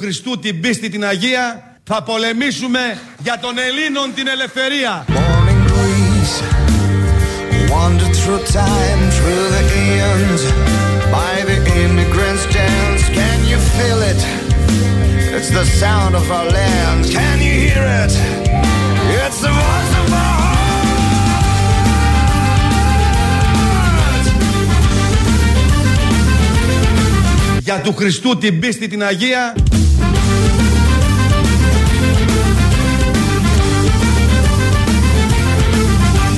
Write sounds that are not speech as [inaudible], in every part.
Για του Χριστού την πίστη, την Αγία θα πολεμήσουμε για τον Ελλήνων την ελευθερία. Για του Χριστού την πίστη, την Αγία.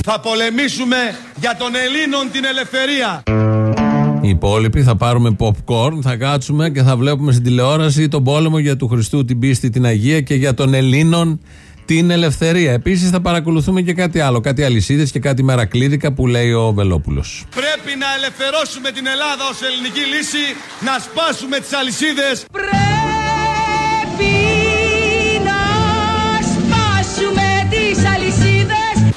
Θα πολεμήσουμε για τον Ελλήνων την ελευθερία. Οι υπόλοιποι θα πάρουμε popcorn, θα κάτσουμε και θα βλέπουμε στην τηλεόραση τον πόλεμο για του Χριστού την πίστη την Αγία και για των Ελλήνων την ελευθερία. Επίσης θα παρακολουθούμε και κάτι άλλο, κάτι αλυσίδες και κάτι μερακλίδικα που λέει ο Βελόπουλος. Πρέπει να ελευθερώσουμε την Ελλάδα ως ελληνική λύση, να σπάσουμε τις αλυσίδες. Πρέπει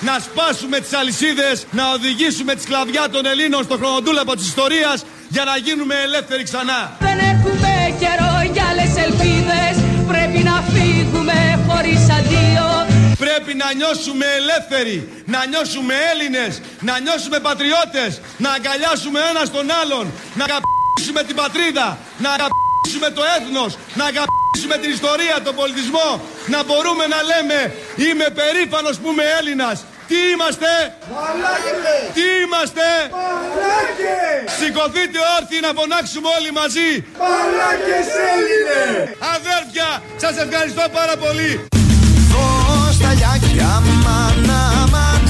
Να σπάσουμε τις αλυσίδες, να οδηγήσουμε τη σκλαβιά των Ελλήνων στο χρονοτούλαπο της ιστορίας για να γίνουμε ελεύθεροι ξανά. Δεν έχουμε καιρό για άλλες ελπίδες Πρέπει να φύγουμε χωρίς αντίο Πρέπει να νιώσουμε ελεύθεροι, να νιώσουμε Έλληνες, να νιώσουμε πατριώτες, να αγκαλιάσουμε ένας τον άλλον, να αγαπήσουμε την πατρίδα, να αγαπήσουμε το έθνος, να αγαπήσουμε την ιστορία, τον πολιτισμό, να μπορούμε να λέμε είμαι περήφανος που είμαι Έλληνας. Τι είμαστε; Τι είμαστε; Σηκωθείτε όρθιοι να φωνάξουμε όλοι μαζί. Αδέρφια, σας ευχαριστώ πάρα πολύ. Δώσ' τα λιάκια, αμάν, αμάν,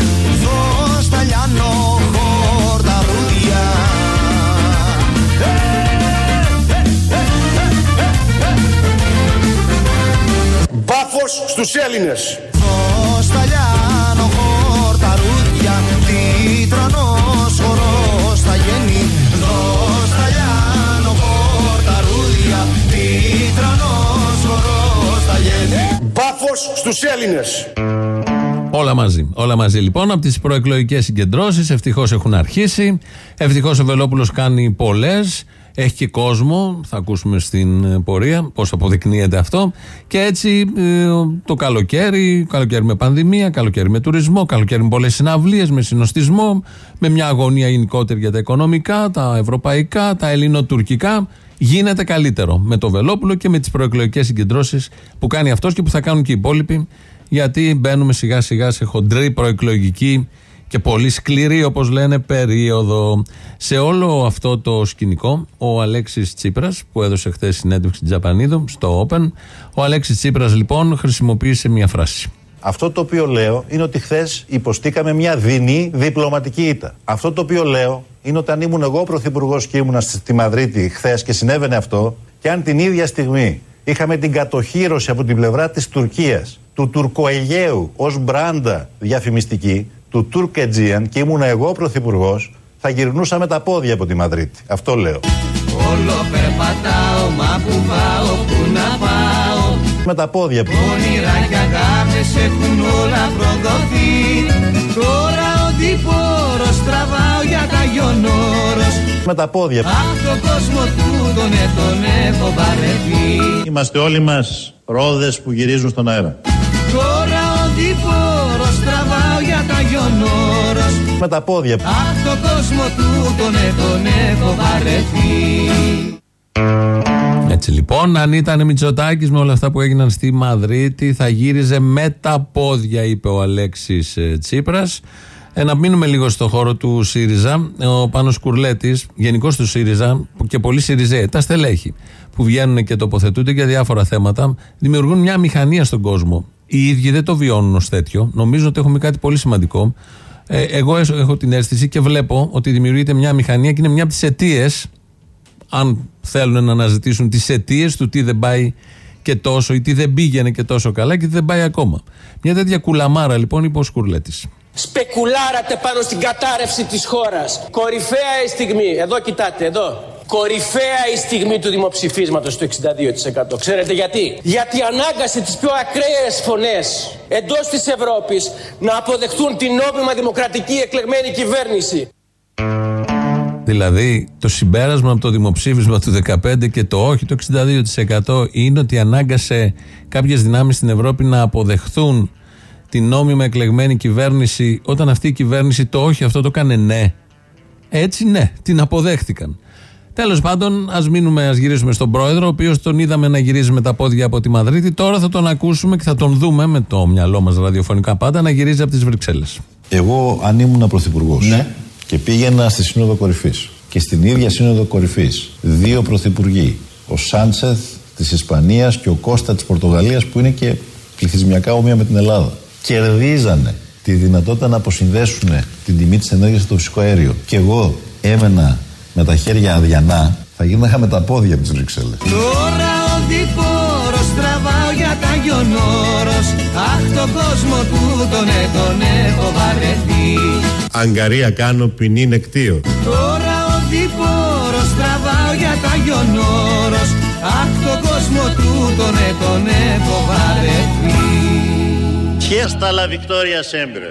δώσ' τα λιάνο χορταρούδια. Μπάφος στους Έλληνες. Στους Έλληνες. Όλα μαζί. Όλα μαζί λοιπόν από τις προεκλογικές συγκεντρώσεις. Ευτυχώς έχουν αρχίσει. Ευτυχώς ο Βελόπουλος κάνει πολλές. Έχει και κόσμο. Θα ακούσουμε στην ε, πορεία πώς αποδεικνύεται αυτό. Και έτσι ε, το καλοκαίρι, καλοκαίρι με πανδημία, καλοκαίρι με τουρισμό, καλοκαίρι με πολλές συναυλίες, με συνοστισμό, με μια αγωνία γενικότερη για τα οικονομικά, τα ευρωπαϊκά, τα ελληνοτουρκικά. Γίνεται καλύτερο με το Βελόπουλο και με τις προεκλογικές συγκεντρώσεις που κάνει αυτός και που θα κάνουν και οι υπόλοιποι γιατί μπαίνουμε σιγά σιγά σε χοντρή προεκλογική και πολύ σκληρή όπως λένε περίοδο. Σε όλο αυτό το σκηνικό ο Αλέξης Τσίπρας που έδωσε χθες συνέντευξη Τζαπανίδου στο Open ο Αλέξης Τσίπρας λοιπόν χρησιμοποίησε μια φράση. Αυτό το οποίο λέω είναι ότι χθες υποστήκαμε μια δεινή διπλωματική ήττα. Αυτό το οποίο λέω είναι ότι αν ήμουν εγώ πρωθυπουργός και ήμουν στη Μαδρίτη χθες και συνέβαινε αυτό, και αν την ίδια στιγμή είχαμε την κατοχήρωση από την πλευρά της Τουρκίας του Τουρκοαιγαίου ως μπράντα διαφημιστική, του Τουρκετζίαν και ήμουν εγώ πρωθυπουργός, θα γυρνούσα με τα πόδια από τη Μαδρίτη. Αυτό λέω. Όλο περπατάω μα που πάω που να πάω Με τα πόδια. Όνειρα και αγάπες έχουν όλα προδοθεί Τώρα ο διπόρος τραβάω για τα γιονόρος Με τα πόδια. Αχ το κόσμο του τον ε, τον έχω βαρεθεί Είμαστε όλοι μας ρόδες που γυρίζουν στον αέρα. Με τα πόδια. Αχ το κόσμο του τον ε, τον έχω βαρεθεί Έτσι λοιπόν, αν ήταν Μητσοτάκης με όλα αυτά που έγιναν στη Μαδρίτη, θα γύριζε με τα πόδια, είπε ο Αλέξης ε, Τσίπρας. Ε, να μείνουμε λίγο στο χώρο του ΣΥΡΙΖΑ. Ο Πάνος Κουρλέτης, γενικός του ΣΥΡΙΖΑ και πολλοί ΣΥΡΙΖΑΙ, τα στελέχη που βγαίνουν και τοποθετούνται για διάφορα θέματα, δημιουργούν μια μηχανία στον κόσμο. Οι ίδιοι δεν το βιώνουν ως τέτοιο. Νομίζω ότι έχουμε κάτι πολύ σημαντικό. Ε, εγώ έχω έχω την αίσθηση και βλέπω ότι δημιουργείται μια μηχανία και είναι μια από τις αιτίες αν θέλουν να αναζητήσουν τις αιτίες του τι δεν πάει και τόσο ή τι δεν πήγαινε και τόσο καλά και τι δεν πάει ακόμα. Μια τέτοια κουλαμάρα λοιπόν είπε ο Σκουρλέτης. Σπεκουλάρατε πάνω στην κατάρρευση της χώρας. Κορυφαία η στιγμή. Εδώ κοιτάτε, εδώ. Κορυφαία η στιγμή του δημοψηφίσματος του 62%. Ξέρετε γιατί; Γιατί ανάγκασε τις πιο ακραίες φωνές εντός της Ευρώπης να αποδεχτούν την νόμιμα δημοκρατική εκλεγμένη κυβέρνηση. Δηλαδή, το συμπέρασμα από το δημοψήφισμα του 2015 και το όχι, το 62% είναι ότι ανάγκασε κάποιες δυνάμεις στην Ευρώπη να αποδεχθούν την νόμιμα εκλεγμένη κυβέρνηση όταν αυτή η κυβέρνηση το όχι αυτό το έκανε ναι. Έτσι ναι, την αποδέχτηκαν. Τέλος πάντων, ας μείνουμε, ας γυρίσουμε στον πρόεδρο, ο οποίος τον είδαμε να γυρίζει με τα πόδια από τη Μαδρίτη. Τώρα θα τον ακούσουμε και θα τον δούμε με το μυαλό μας ραδιοφωνικά πάντα να γυρίζει από τις Βρυξέλλες. Εγώ, αν ήμουν πρωθυπουργός Ναι. και πήγαινα στη Σύνοδο Κορυφής και στην ίδια Σύνοδο Κορυφής δύο πρωθυπουργοί, ο Σάντσεθ της Ισπανίας και ο Κώστα της Πορτογαλίας, που είναι και πληθυσμιακά όμοια με την Ελλάδα, κερδίζανε τη δυνατότητα να αποσυνδέσουν την τιμή της ενέργειας στο φυσικό αέριο και εγώ έμενα με τα χέρια αδιανά, θα γίναγα με τα πόδια από τι Βρυξέλλες. Τώρα ο διπόρος τραβάω για τα γιονόρος Αχ τον κόσμο του τον ε, τον έχω βαρεθεί Αγκαρία κάνω ποινή νεκτίο. Τώρα ο διπόρος τραβάω για τα γιονόρος Αχ τον κόσμο του τον ε, τον έχω βαρεθεί Fiesta la victoria sempre.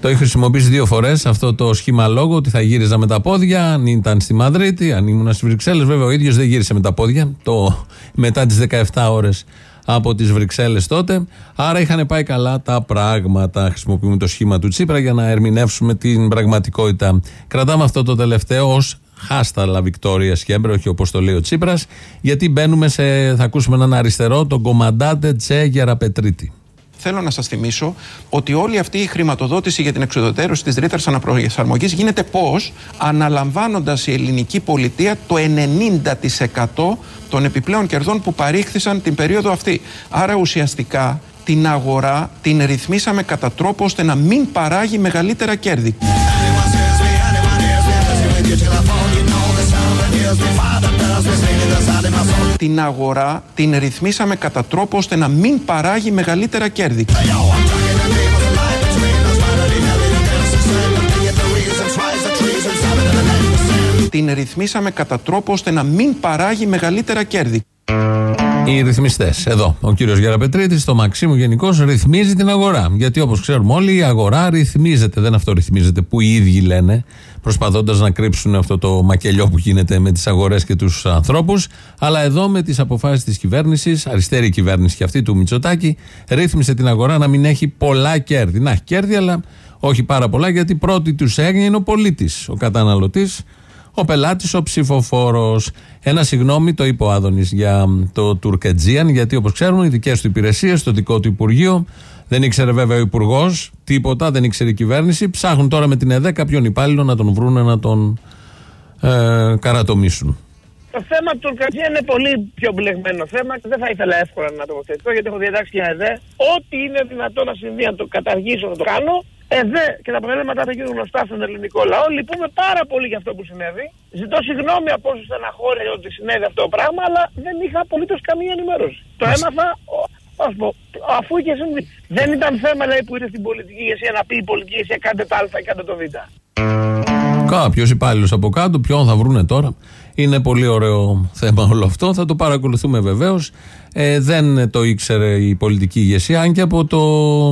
Το έχει χρησιμοποιήσει δύο φορές αυτό το σχήμα λόγο ότι θα γύριζα με τα πόδια. Αν ήταν στη Μαδρίτη, αν ήμουν στις Βρυξέλλες. Βέβαια, ο ίδιος δεν γύρισε με τα πόδια το, μετά τις 17 ώρες από τις Βρυξέλλες τότε. Άρα είχαν πάει καλά τα πράγματα. Χρησιμοποιούμε το σχήμα του Τσίπρα για να ερμηνεύσουμε την πραγματικότητα. Κρατάμε αυτό το τελευταίο ως χάστα la Victoria Σκέμπρε, όχι όπως το λέει ο Τσίπρας, γιατί μπαίνουμε σε. Θα ακούσουμε έναν αριστερό, τον κομμαντάτε Τσε Γεραπετρίτη. Θέλω να σας θυμίσω ότι όλη αυτή η χρηματοδότηση για την εξοδοτέρωση της ρήτρας αναπροσαρμογής γίνεται πώς, αναλαμβάνοντας η ελληνική πολιτεία το 90% των επιπλέον κερδών που παρήχθησαν την περίοδο αυτή. Άρα ουσιαστικά την αγορά την ρυθμίσαμε κατά τρόπο ώστε να μην παράγει μεγαλύτερα κέρδη. Την αγορά την ρυθμίσαμε κατά τρόπο ώστε να μην παράγει μεγαλύτερα κέρδη. Την ρυθμίσαμε κατά τρόπο ώστε να μην παράγει μεγαλύτερα κέρδη. Οι ρυθμιστές. Εδώ. Ο κύριος Γεραπετρίτης, το Μαξίμου γενικώ ρυθμίζει την αγορά. Γιατί όπως ξέρουμε όλοι, η αγορά ρυθμίζεται. Δεν αυτορυθμίζεται που οι ίδιοι λένε, προσπαθώντας να κρύψουν αυτό το μακελιό που γίνεται με τις αγορές και τους ανθρώπους. Αλλά εδώ με τις αποφάσεις της κυβέρνησης, αριστερή κυβέρνηση και αυτή του Μητσοτάκη, ρύθμισε την αγορά να μην έχει πολλά κέρδη. Να έχει κέρδη, αλλά όχι πάρα πολλά, γιατί πρώτη τους έγνοια είναι ο πολίτης, ο καταναλωτής, ο πελάτης, ο ψηφοφόρος. Ένα συγγνώμη, το είπε ο Άδωνης για το Τουρκετζίαν, γιατί όπως ξέρουμε, οι δικές του υπηρεσίες, το δικό του Υπουργείο, δεν ήξερε βέβαια ο Υπουργός τίποτα, δεν ήξερε η κυβέρνηση. Ψάχνουν τώρα με την ΕΔΕ κάποιον υπάλληλο να τον βρούνε να τον ε, καρατομήσουν. Το θέμα του Τουρκατζία είναι πολύ πιο μπλεγμένο θέμα και δεν θα ήθελα εύκολα να τοποθετηθώ γιατί έχω διατάξει για ΕΔΕ. Ό,τι είναι δυνατό να συμβεί να το καταργήσω θα το κάνω. ΕΔΕ και τα αποτελέσματα θα γίνουν γνωστά στον ελληνικό λαό. Λυπούμε πάρα πολύ για αυτό που συνέβη. Ζητώ συγγνώμη από όσους στεναχώρε ότι συνέβη αυτό το πράγμα, αλλά δεν είχα απολύτως καμία ενημέρωση. Το έμαθα, ο- ας πω, αφού είχε συμβεί. Δεν ήταν θέμα λέει, που ήρθε στην πολιτική ηγεσία να πει η πολιτική ηγεσία κάντε το Α ή κάντε το Β. Κάποιος υπάλληλος από κάτω, ποιον θα βρούνε τώρα; Είναι πολύ ωραίο θέμα όλο αυτό. Θα το παρακολουθούμε βεβαίως. Ε, δεν το ήξερε η πολιτική ηγεσία, αν και από το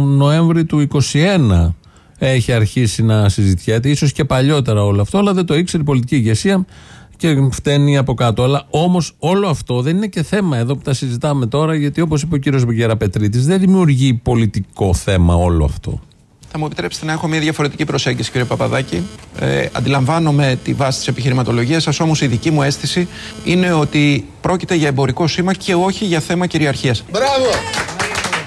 Νοέμβρη του 2021 έχει αρχίσει να συζητιέται. ίσως και παλιότερα όλο αυτό, αλλά δεν το ήξερε η πολιτική ηγεσία και φταίνει από κάτω. Αλλά όμως όλο αυτό δεν είναι και θέμα εδώ που τα συζητάμε τώρα, γιατί όπως είπε ο κύριος Γεραπετρίτης, δεν δημιουργεί πολιτικό θέμα όλο αυτό. Θα μου επιτρέψετε να έχω μια διαφορετική προσέγγιση, κύριε Παπαδάκη. Ε, αντιλαμβάνομαι τη βάση της επιχειρηματολογίας σας, όμως η δική μου αίσθηση είναι ότι πρόκειται για εμπορικό σήμα και όχι για θέμα κυριαρχίας. Μπράβο!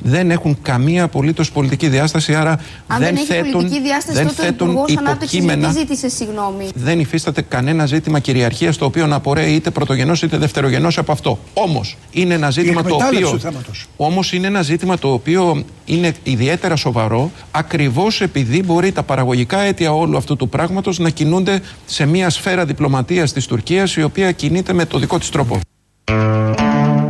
Δεν έχουν καμία απολύτως πολιτική διάσταση, άρα Αν δεν, δεν, έχει θέτουν, πολιτική διάσταση, δεν τότε ο θέτουν Υπουργός Ανάπτυξης γιατί υποκείμενα. ζήτησε συγγνώμη; Δεν υφίσταται κανένα ζήτημα κυριαρχίας το οποίο να απορρέει είτε πρωτογενός είτε δευτερογενός από αυτό. Όμως είναι ένα ζήτημα το εκμετάλλευση οποίο. του θέματος. Όμως είναι ένα ζήτημα το οποίο είναι ιδιαίτερα σοβαρό ακριβώς επειδή μπορεί τα παραγωγικά αίτια όλου αυτού του πράγματος να κινούνται σε μια σφαίρα διπλωματίας της Τουρκίας η οποία κινείται με το δικό της τρόπο.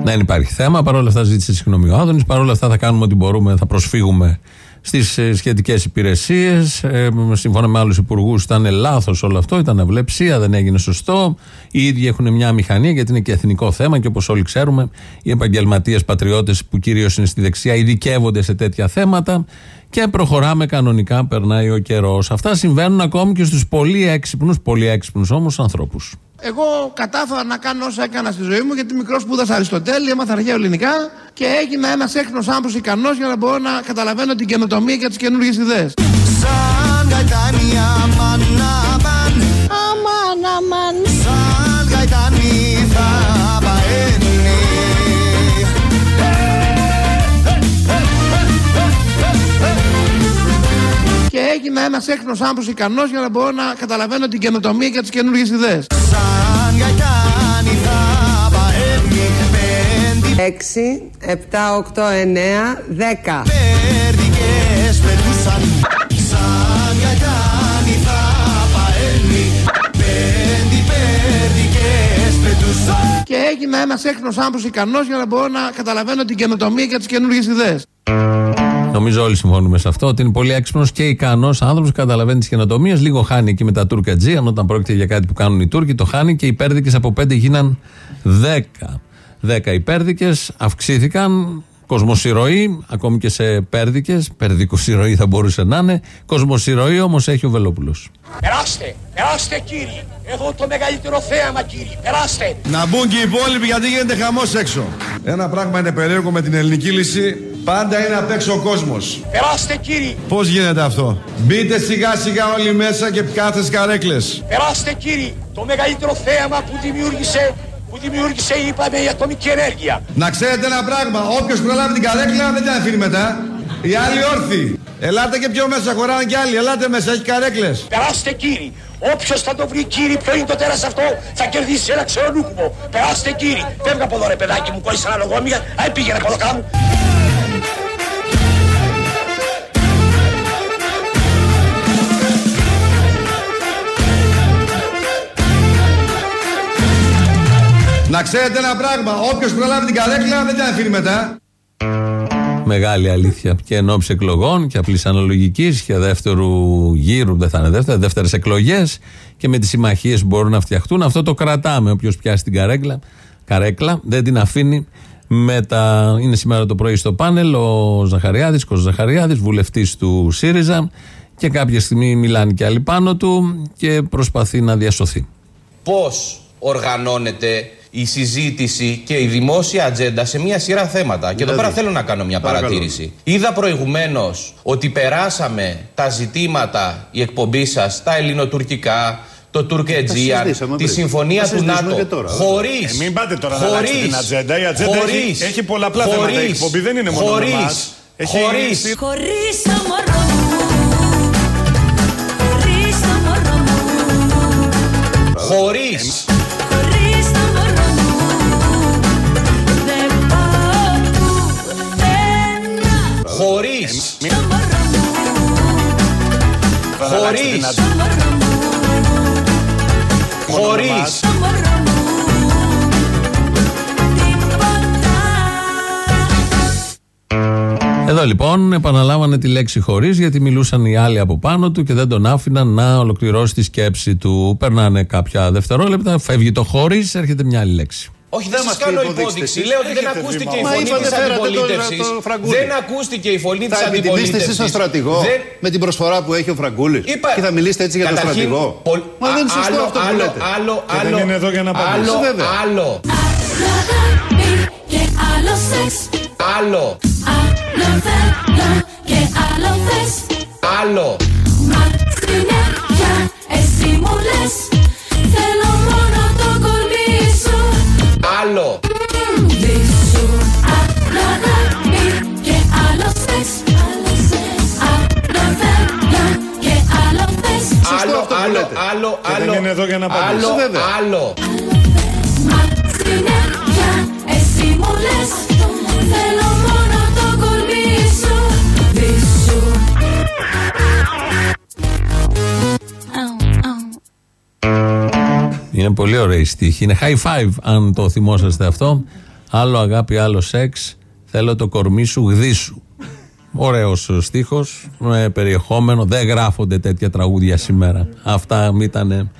Δεν υπάρχει θέμα. Παρ' όλα αυτά ζήτησε συγγνώμη ο Άδωνης. Παρ' όλα αυτά θα κάνουμε ό,τι μπορούμε, θα προσφύγουμε στις σχετικές υπηρεσίες. Ε, σύμφωνα με άλλους υπουργούς, ήταν λάθος όλο αυτό, ήταν αυλεψία, δεν έγινε σωστό. Οι ίδιοι έχουν μια μηχανία, γιατί είναι και εθνικό θέμα και όπως όλοι ξέρουμε, οι επαγγελματίες πατριώτες που κυρίως είναι στη δεξιά ειδικεύονται σε τέτοια θέματα. Και προχωράμε κανονικά, περνάει ο καιρός. Αυτά συμβαίνουν ακόμη και στους πολύ έξυπνους, πολύ έξυπνους όμως ανθρώπους. Εγώ κατάφερα να κάνω όσα έκανα στη ζωή μου γιατί μικρός σπούδασα Αριστοτέλη, έμαθα αρχαία ελληνικά και έγινα ένας έξυπνος άνθρωπος ικανός για να μπορώ να καταλαβαίνω την καινοτομία και τις καινούργιες ιδέες. Σαν γαϊτάνι αμάν αμάν Αμάν, αμάν. Έγινα ένας έξυπνος άνθρωπος ικανός για να μπορώ να καταλαβαίνω την καινοτομία και τις καινούργιες ιδέες. Σαν γαϊτάνι θα παένει Πέντε 6, 7, 8, 9, 10. πέρδικες πετούσαν Σαν γαϊτάνι θα παένει Πέντε πέρδικες πετούσαν Και έγινα ένας έξυπνος άνθρωπος ικανός για να μπορώ να καταλαβαίνω την καινοτομία και τις καινούργιες ιδέες. Νομίζω όλοι συμφωνούμε σε αυτό ότι είναι πολύ έξυπνος και ικανός άνθρωπος, καταλαβαίνεις τις καινοτομίες. Λίγο χάνει εκεί με τα Τούρκα Τζι, αν όταν πρόκειται για κάτι που κάνουν οι Τούρκοι, το χάνει και οι πέρδικες από 5 γίναν 10. 10 υπέρδικε αυξήθηκαν. Κοσμοσυρωή, ακόμη και σε πέρδικες. Πέρδικο-συρωή θα μπορούσε να είναι. Κοσμοσυρωή όμως έχει ο Βελόπουλος. Περάστε, περάστε κύριοι. Εδώ το μεγαλύτερο θέαμα κύριοι. Περάστε. Να μπουν και οι υπόλοιποι γιατί γίνεται χαμός έξω. Ένα πράγμα είναι περίεργο με την ελληνική λύση. Πάντα είναι απ' έξω ο κόσμος. Περάστε κύριοι. Πώς γίνεται αυτό; Μπείτε σιγά σιγά όλοι μέσα και κάθε καρέκλε. Περάστε κύριοι. Το μεγαλύτερο θέαμα που δημιούργησε, που δημιούργησε είπαμε η ατομική ενέργεια. Να ξέρετε ένα πράγμα. Όποιος προλάβει την καρέκλα δεν την αφήνει μετά. Οι άλλοι όρθιοι. Ελάτε και πιο μέσα, χωράνε κι άλλοι. Ελάτε μέσα, έχει καρέκλες. Περάστε κύριοι. Όποιος θα το βρει κύριοι, ποιο είναι το τέρας αυτό, θα κερδίσει ένα ξερονούκουμο. Περάστε κύριοι. Φεύγα από εδώ ρε παιδάκι μου, κόλλησε ένα λογόμια. Α, πήγαινε από εδώ κάπου. Να ξέρετε ένα πράγμα. Όποιος προλάβει την καρέκλα δεν την αφήνει μετά. Μεγάλη αλήθεια. Και εν ώψη εκλογών και απλής αναλογικής και δεύτερου γύρου, δεν θα είναι δεύτερα, δεύτερες εκλογές και με τις συμμαχίες που μπορούν να φτιαχτούν. Αυτό το κρατάμε. Όποιος πιάσει την καρέκλα, καρέκλα δεν την αφήνει μετά. Είναι σήμερα το πρωί στο πάνελ ο Ζαχαριάδης, Κος Ζαχαριάδης, βουλευτής του ΣΥΡΙΖΑ. Και κάποια στιγμή μιλάνε και άλλοι πάνω του και προσπαθεί να διασωθεί. πώς οργανώνεται η συζήτηση και η δημόσια ατζέντα σε μια σειρά θέματα. Και εδώ πέρα θέλω να κάνω μια παρατήρηση. Είδα προηγουμένως ότι περάσαμε τα ζητήματα, η εκπομπή σας, τα ελληνοτουρκικά, το Τουρκετζίαν, συζητήσαμε τη πριν. συμφωνία Τα του συζητήσουμε ΝΑΤΟ. και τώρα. Χωρίς. Ε, μην πάτε τώρα να αλλάξετε την ατζέντα. Η ατζέντα έχει- έχει πολλαπλά θέματα. Η εκπομπή δεν είναι μόνο με εμάς. Έχει Χωρίς. Χωρίς το μωρό μου Χωρίς το μωρό μου Χωρίς. Χωρίς Το μωρό μου Εδώ λοιπόν επαναλάβανε τη λέξη χωρίς γιατί μιλούσαν οι άλλοι από πάνω του και δεν τον άφηναν να ολοκληρώσει τη σκέψη του. Περνάνε κάποια δευτερόλεπτα, φεύγει το χωρίς, έρχεται μια άλλη λέξη. Όχι, δεν μας σας κάνω υποδείξτε υπόδειξη. εσείς. Λέω ότι δεν Έχετε ακούστηκε η βήμα. Μα φωνή είπατε, της φέρατε τώρα αντιπολίτευσης. το Φραγκούλη. Δεν ακούστηκε η φωνή της Θα επιτιμήσετε αντιπολίτευση. εσείς τον στρατηγό με την προσφορά που έχει ο Φραγκούλης; Είπα- Και θα μιλήσετε έτσι για τον Καταρχήν, στρατηγό; πολ- Μα δεν είναι σωστό άλλο, αυτό που άλλο, λέτε. Άλλο, Και άλλο, δεν είναι εδώ για να άλλο, απαντήσει. Βέβαια. άλλο, Αγάπη και άλλο σεξ άλλο, Άλλο θέλω και άλλο θες άλλο. Μα στην αίρια εσύ μου λες άλλο, λέτε. άλλο, Και δεν άλλο. είναι εδώ για να απαντήσει. Άλλο, Βέβαια. άλλο. Μα στην αίρια εσύ μου λες Θέλω μόνο το κορμί σου Δίσου Είναι πολύ ωραία η στίχη. Είναι high five, αν το θυμόσαστε αυτό. Άλλο αγάπη, άλλο σεξ. Θέλω το κορμί σου γδίσου. Ωραίος στίχος, με περιεχόμενο. Δεν γράφονται τέτοια τραγούδια σήμερα. Αυτά ήταν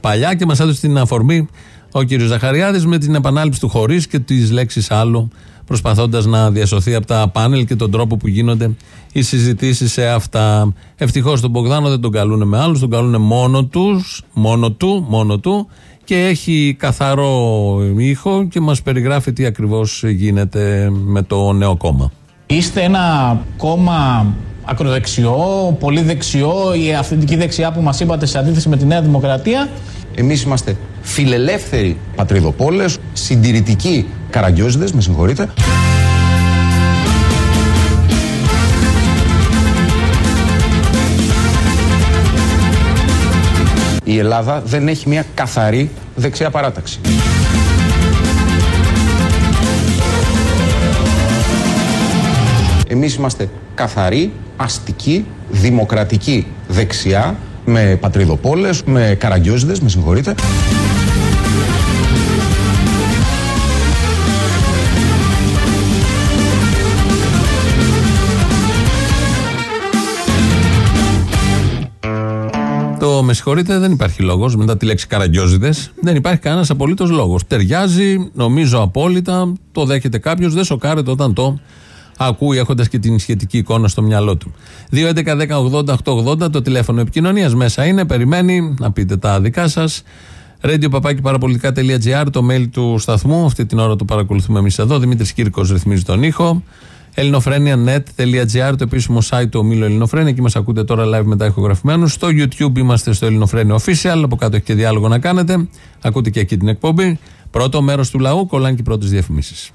παλιά και μας έδωσε την αφορμή ο κύριος Ζαχαριάδης με την επανάληψη του χωρίς και τη λέξη άλλο, προσπαθώντας να διασωθεί από τα πάνελ και τον τρόπο που γίνονται οι συζητήσεις σε αυτά. Ευτυχώς τον Μπογδάνο δεν τον καλούν με άλλους, τον καλούν μόνο τους, μόνο του, μόνο του και έχει καθαρό ήχο και μας περιγράφει τι ακριβώς γίνεται με το νέο κόμμα. Είστε ένα κόμμα ακροδεξιό, πολύ δεξιό, η αυθεντική δεξιά που μας είπατε σε αντίθεση με τη Νέα Δημοκρατία. Εμείς είμαστε φιλελεύθεροι πατριδοπόλες, συντηρητικοί καραγκιόζιδες, με συγχωρείτε. Η Ελλάδα δεν έχει μια καθαρή δεξιά παράταξη. Εμείς είμαστε καθαροί, αστικοί, δημοκρατικοί δεξιά, με πατριδοπόλες, με καραγκιόζιδες, με συγχωρείτε. Το με συγχωρείτε, δεν υπάρχει λόγος μετά τη λέξη καραγκιόζιδες. Δεν υπάρχει κανένας απολύτως λόγος. Ταιριάζει, νομίζω απόλυτα, το δέχεται κάποιος, δεν σοκάρεται όταν το ακούει έχοντας και την σχετική εικόνα στο μυαλό του. 2.11.10.80.880 το τηλέφωνο επικοινωνίας μέσα είναι, περιμένει να πείτε τα δικά σας. Radio παραπολιτικά.gr το mail του σταθμού. Αυτή την ώρα το παρακολουθούμε εμείς εδώ. Δημήτρης Κύρκος ρυθμίζει τον ήχο. ελληνοφρένια.net.gr το επίσημο site του ομίλου Ελληνοφρένια. Εκεί μας ακούτε τώρα live μετά ηχογραφημένους. Στο YouTube είμαστε στο Ελληνοφρένια Official. Από κάτω έχει και διάλογο να κάνετε. Ακούτε και εκεί την εκπομπή. Πρώτο μέρος του λαού, κολλάνε και πρώτες διαφημίσεις.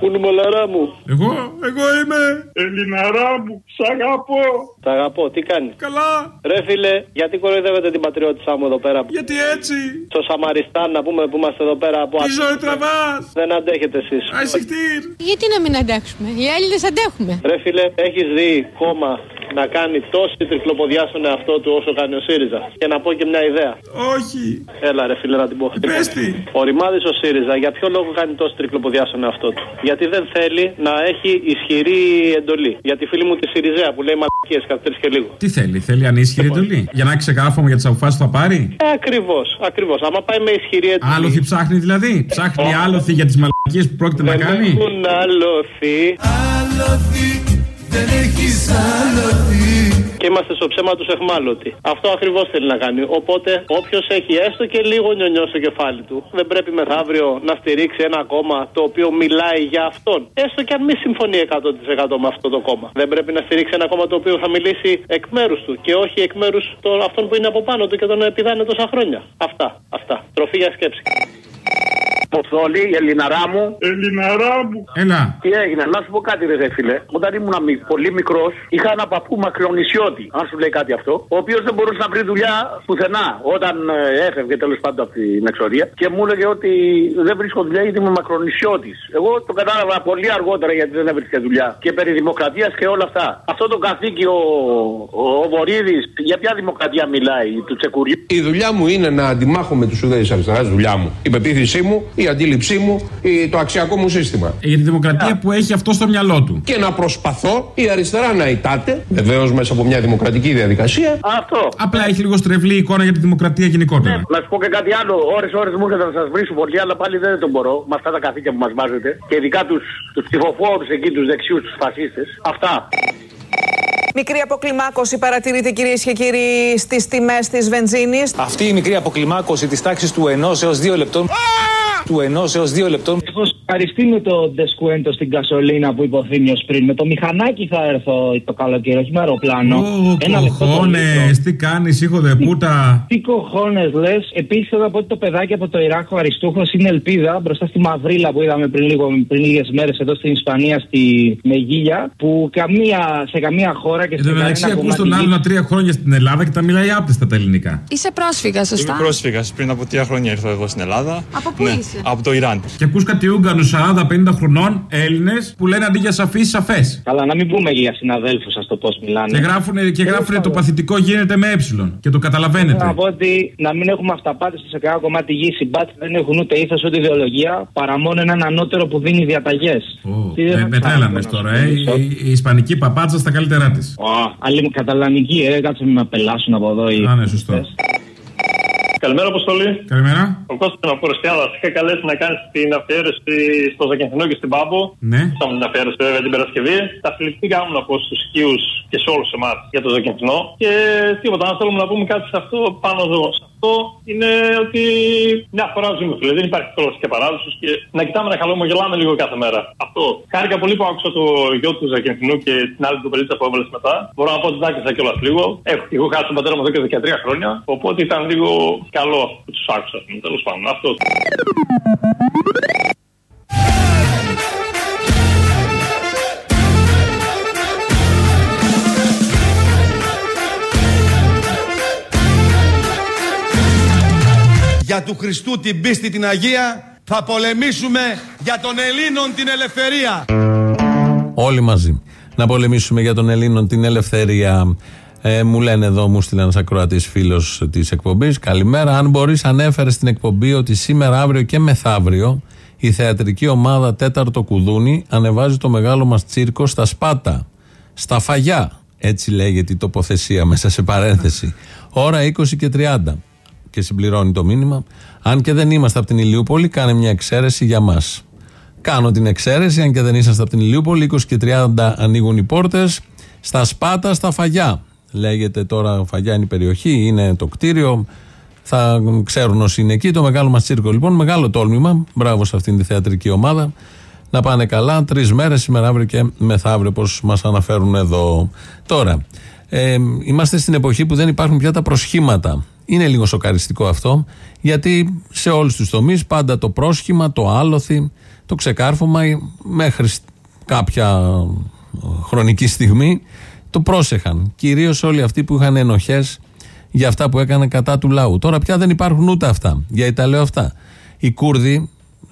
Κουνημολαρά μου. Εγώ, εγώ είμαι Ελληναρά μου. Σ' αγαπώ. Σ' αγαπώ, τι κάνει; Καλά. Ρε φίλε, γιατί κοροϊδεύετε την πατριώτησά μου εδώ πέρα; Γιατί έτσι; Στο Σαμαριστάν να πούμε που είμαστε εδώ πέρα από Τι ζωή τραβάς. Δεν αντέχετε εσείς. Αϊσυχτήρ. Γιατί να μην αντέξουμε. Οι Έλληνες αντέχουμε. Ρε φίλε, έχεις δει κόμμα να κάνει τόση τρικλοποδιά στον εαυτό του όσο κάνει ο ΣΥΡΙΖΑ. Και να πω και μια ιδέα. Όχι. Έλα, ρε φίλε, να την πω. Πες τη. Ο Ρημάδης ο ΣΥΡΙΖΑ για ποιο λόγο κάνει τόση τρικλοποδιά στον εαυτό του; Γιατί δεν θέλει να έχει ισχυρή εντολή. Για τη φίλη μου τη ΣΥΡΙΖΑ που λέει μαλακίες κάθε τρεις και λίγο. Τι θέλει, θέλει ανίσχυρη εντολή; Για να έχει ξεκάθαρο για τις αποφάσεις που θα πάρει; Ακριβώς, ακριβώς. Άμα πάει με ισχυρή εντολή. Άλοθη ψάχνει δηλαδή; Ψάχνει άλοθη για τις μαλακίες που πρόκειται να Δεν κάνει; έχουν άλοθη. Άλοθη, δεν έχεις άλοθη. Και είμαστε στο ψέμα του εχμάλωτοι. Αυτό ακριβώς θέλει να κάνει. Οπότε, όποιος έχει έστω και λίγο νιονιό στο κεφάλι του, δεν πρέπει μεθαύριο να στηρίξει ένα κόμμα το οποίο μιλάει για αυτόν. Έστω και αν μη συμφωνεί 100% με αυτό το κόμμα. Δεν πρέπει να στηρίξει ένα κόμμα το οποίο θα μιλήσει εκ μέρους του και όχι εκ μέρους αυτών που είναι από πάνω του και τον επιδάνε τόσα χρόνια. Αυτά, αυτά. Τροφή για σκέψη. Ποθόλη, η Ελληναρά μου. Ελληναρά μου. Έλα. Τι έγινε, να σου πω κάτι, ρε, ρε φίλε. Όταν ήμουν μη- πολύ μικρός, είχα ένα παππού μακρονισιώτη, αν σου λέει κάτι αυτό, ο οποίος δεν μπορούσε να βρει δουλειά πουθενά όταν ε, έφευγε τέλος πάντων από την εξορία και μου έλεγε ότι δεν βρίσκω δουλειά γιατί είμαι μακρονισιώτη. Εγώ το κατάλαβα πολύ αργότερα γιατί δεν έβρισκε δουλειά και περί δημοκρατίας και όλα αυτά. Αυτό το καθήκη ο, ο, ο Βορύδης, για ποια δημοκρατία μιλάει, του Τσεκουριού; Η δουλειά μου είναι να αντιμάχω με τους ουδέτε αριστερά, δουλειά μου. Η πεποίθησή μου, η αντίληψή μου, η- το αξιακό μου σύστημα. Για τη δημοκρατία που έχει αυτό στο μυαλό του. Και να προσπαθώ η αριστερά να ητάται, βεβαίως μέσα από μια δημοκρατική διαδικασία. Αυτό. Απλά έχει λίγο στρεβλή εικόνα για τη δημοκρατία γενικότερα. Να σου πω και κάτι άλλο. Ώρες ώρες μου έρχεται να σας βρίσκω πολύ, αλλά πάλι δεν το μπορώ. Με αυτά τα καθήκια που μας βάζετε. Και ειδικά τους τους ψηφοφόρους εκεί, τους δεξιούς, τους φασίστες. Αυτά. Μικρή αποκλιμάκωση παρατηρείται κυρίες και κύριοι στις τιμές της βενζίνης. Αυτή η μικρή αποκλιμάκωση της τάξης του 1 έως 2 λεπτών. Του 1 έως 2 λεπτών. Έχω ευχαριστεί με το δεσκουέντο στην κασολίνα που είπε ο Θήμιος πριν. Με το μηχανάκι θα έρθω το καλοκαίρι, όχι με αεροπλάνο. Ω, Ένα λεπτό το κοχώνες, λίτρο. τι κάνεις, ήχο δε πούτα. Τι κοχώνες λες. Επίσης θέλω να πω ότι το παιδάκι από το Ιράκ, ο Αριστούχος, είναι ελπίδα μπροστά στη μαυρίλα που είδαμε πριν, λίγο, πριν λίγες μέρες εδώ στην Ισπανία, στη Μεγίλια. Που καμία, σε καμία χώρα και Εν σε τω κανένα μεταξύ, ακούς κομμάτι τον γης- άλλον τρία χρόνια στην Ελλάδα και τα μιλάει άπτεστα τα ελληνικά. Είσαι πρόσφυγας, σωστά; Είμαι πρόσφυγας. Πριν από τρία χρόνια ήρθα εδώ στην Ελλάδα. Από πού Ναι. είσαι; Από το Ιράν. Και ακούς κάτι Ούγγανου 40-50 χρονών, Έλληνες, που λένε αντί για σαφή, σαφές. Καλά, να μην πούμε για συναδέλφους σα το πώς μιλάνε. Και γράφουν, και γράφουν το παθητικό γίνεται με ε και το καταλαβαίνετε. Να πω ότι να μην έχουμε αυταπάτες σε κανένα κομμάτι γη. Οι μπάτ δεν έχουν ούτε ήθος ούτε ιδεολογία παρά μόνο έναν ανώτερο που δίνει διαταγές. Ε, μετέλανε τώρα, ε. Η, η Ισπανική παπάτσα στα καλύτερά της. Άλλη μου καταλανική, ε. Κάτσε με απελάσουν από εδώ. Α, ναι, σωστό. Καλημέρα, Αποστολή. Καλημέρα. Ο Κώστας από Ρωσιάδα. Είχα καλέσει να κάνει την αφιέρωση στο Ζακενθινό και στην Πάμπο. Ναι. Είχαμε την αφιέρωση βέβαια την Παρασκευή. Τα συλληπτικά μου από στου οικείου και σε όλους εμάς για το Ζακενθινό. Και τίποτα, αν θέλουμε να πούμε κάτι σε αυτό πάνω εδώ. Σε αυτό είναι ότι μια φορά ζούμε, φίλε. Δεν υπάρχει κόλο και παράδοσο και να κοιτάμε να χαλόμογελάμε λίγο κάθε μέρα. Αυτό. Χάρηκα πολύ που άκουσα το γιο του Ζακενθινού και την άλλη του πελίτσα που έβαλες μετά. Μπορώ να πω ότι δάκρυσα κιόλας λίγο. Έχω και εγώ χάσει τον πατέρα μου εδώ και 13 χρόνια. Οπότε ήταν λίγο καλό αυτό που τους άκουσα. Τέλος πάντων, αυτό. Για του Χριστού την πίστη την Αγία θα πολεμήσουμε για τον Ελλήνων την ελευθερία. Όλοι μαζί. Να πολεμήσουμε για τον Ελλήνων την ελευθερία. Ε, μου λένε εδώ, μου στείλε ένας ακροατής φίλος της εκπομπής. Καλημέρα. Αν μπορείς, ανέφερε στην εκπομπή ότι σήμερα, αύριο και μεθαύριο η θεατρική ομάδα Τέταρτο Κουδούνι ανεβάζει το μεγάλο μας τσίρκο στα Σπάτα. Στα Φαγιά. Έτσι λέγεται η τοποθεσία μέσα σε παρένθεση. Ώρα 20 και 30. Και συμπληρώνει το μήνυμα. Αν και δεν είμαστε από την Ηλιούπολη, κάνε μια εξαίρεση για μας. Κάνω την εξαίρεση, αν και δεν είσαστε από την Ηλιούπολη, 20 και 30 ανοίγουν οι πόρτες. Στα Σπάτα, στα Φαγιά. Λέγεται τώρα Φαγιά είναι η περιοχή, είναι το κτίριο. Θα ξέρουν όσοι είναι εκεί. Το μεγάλο μας τσίρκο λοιπόν, μεγάλο τόλμημα. Μπράβο σε αυτήν τη θεατρική ομάδα. Να πάνε καλά. Τρεις μέρες, σήμερα, αύριο και μεθαύριο, όπως μας αναφέρουν εδώ. Τώρα, ε, είμαστε στην εποχή που δεν υπάρχουν πια τα προσχήματα. Είναι λίγο σοκαριστικό αυτό, γιατί σε όλους τους τομείς πάντα το πρόσχημα, το άλοθη, το ξεκάρφωμα μέχρι κάποια χρονική στιγμή το πρόσεχαν. Κυρίως όλοι αυτοί που είχαν ενοχές για αυτά που έκαναν κατά του λαού. Τώρα πια δεν υπάρχουν ούτε αυτά. Γιατί τα λέω αυτά. Οι Κούρδοι,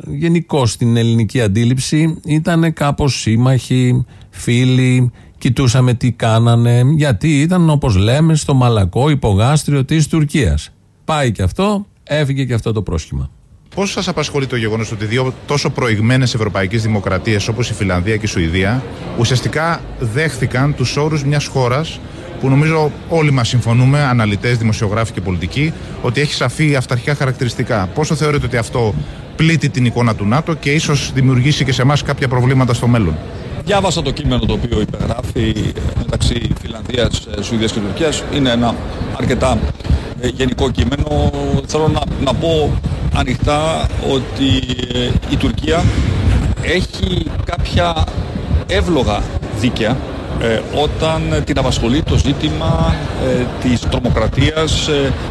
γενικώς στην ελληνική αντίληψη, ήταν κάπως σύμμαχοι, φίλοι, κοιτούσαμε τι κάνανε, γιατί ήταν όπως λέμε στο μαλακό υπογάστριο της Τουρκίας. Πάει και αυτό, έφυγε και αυτό το πρόσχημα. Πώς σας απασχολεί το γεγονός ότι δύο τόσο προηγμένες ευρωπαϊκές δημοκρατίες όπως η Φιλανδία και η Σουηδία ουσιαστικά δέχθηκαν τους όρους μιας χώρας που νομίζω όλοι μας συμφωνούμε, αναλυτές, δημοσιογράφοι και πολιτικοί, ότι έχει σαφή αυταρχικά χαρακτηριστικά. Πόσο θεωρείτε ότι αυτό πλήττει την εικόνα του ΝΑΤΟ και ίσως δημιουργήσει και σε εμάς κάποια προβλήματα στο μέλλον; Διάβασα το κείμενο το οποίο υπεγράφει μεταξύ Φιλανδίας, Σουηδίας και Τουρκίας. Είναι ένα αρκετά ε, γενικό κείμενο. Θέλω να, να πω ανοιχτά ότι ε, η Τουρκία έχει κάποια εύλογα δίκαια ε, όταν την απασχολεί το ζήτημα ε, της τρομοκρατίας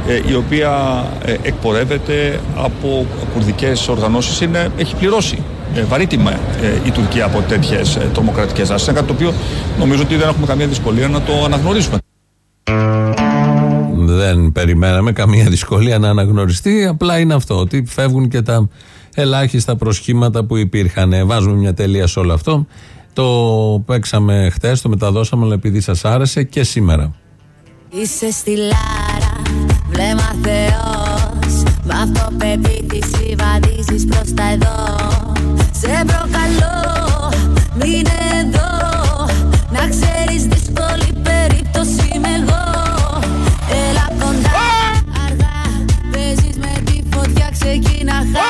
ε, η οποία εκπορεύεται από κουρδικές οργανώσεις είναι, έχει πληρώσει βαρύτιμα η Τουρκία από τέτοιες τρομοκρατικές δράσεις. Είναι κάτι το οποίο νομίζω ότι δεν έχουμε καμία δυσκολία να το αναγνωρίσουμε. Δεν περιμέναμε καμία δυσκολία να αναγνωριστεί. Απλά είναι αυτό, ότι φεύγουν και τα ελάχιστα προσχήματα που υπήρχαν. Βάζουμε μια τελεία σε όλο αυτό. Το παίξαμε χθε, το μεταδώσαμε, αλλά επειδή σας άρεσε και σήμερα. Είσαι στη Λάρα, βλέμμα Θεός Μ' αυτοπεποίθηση βαδίζεις προς τα εδώ Σε προκαλώ, μείνε εδώ. Να ξέρεις δύσκολη περίπτωση είμαι εγώ. Έλα κοντά, αργά Παίζεις με τη φωτιά, ξεκίνα χαλαρά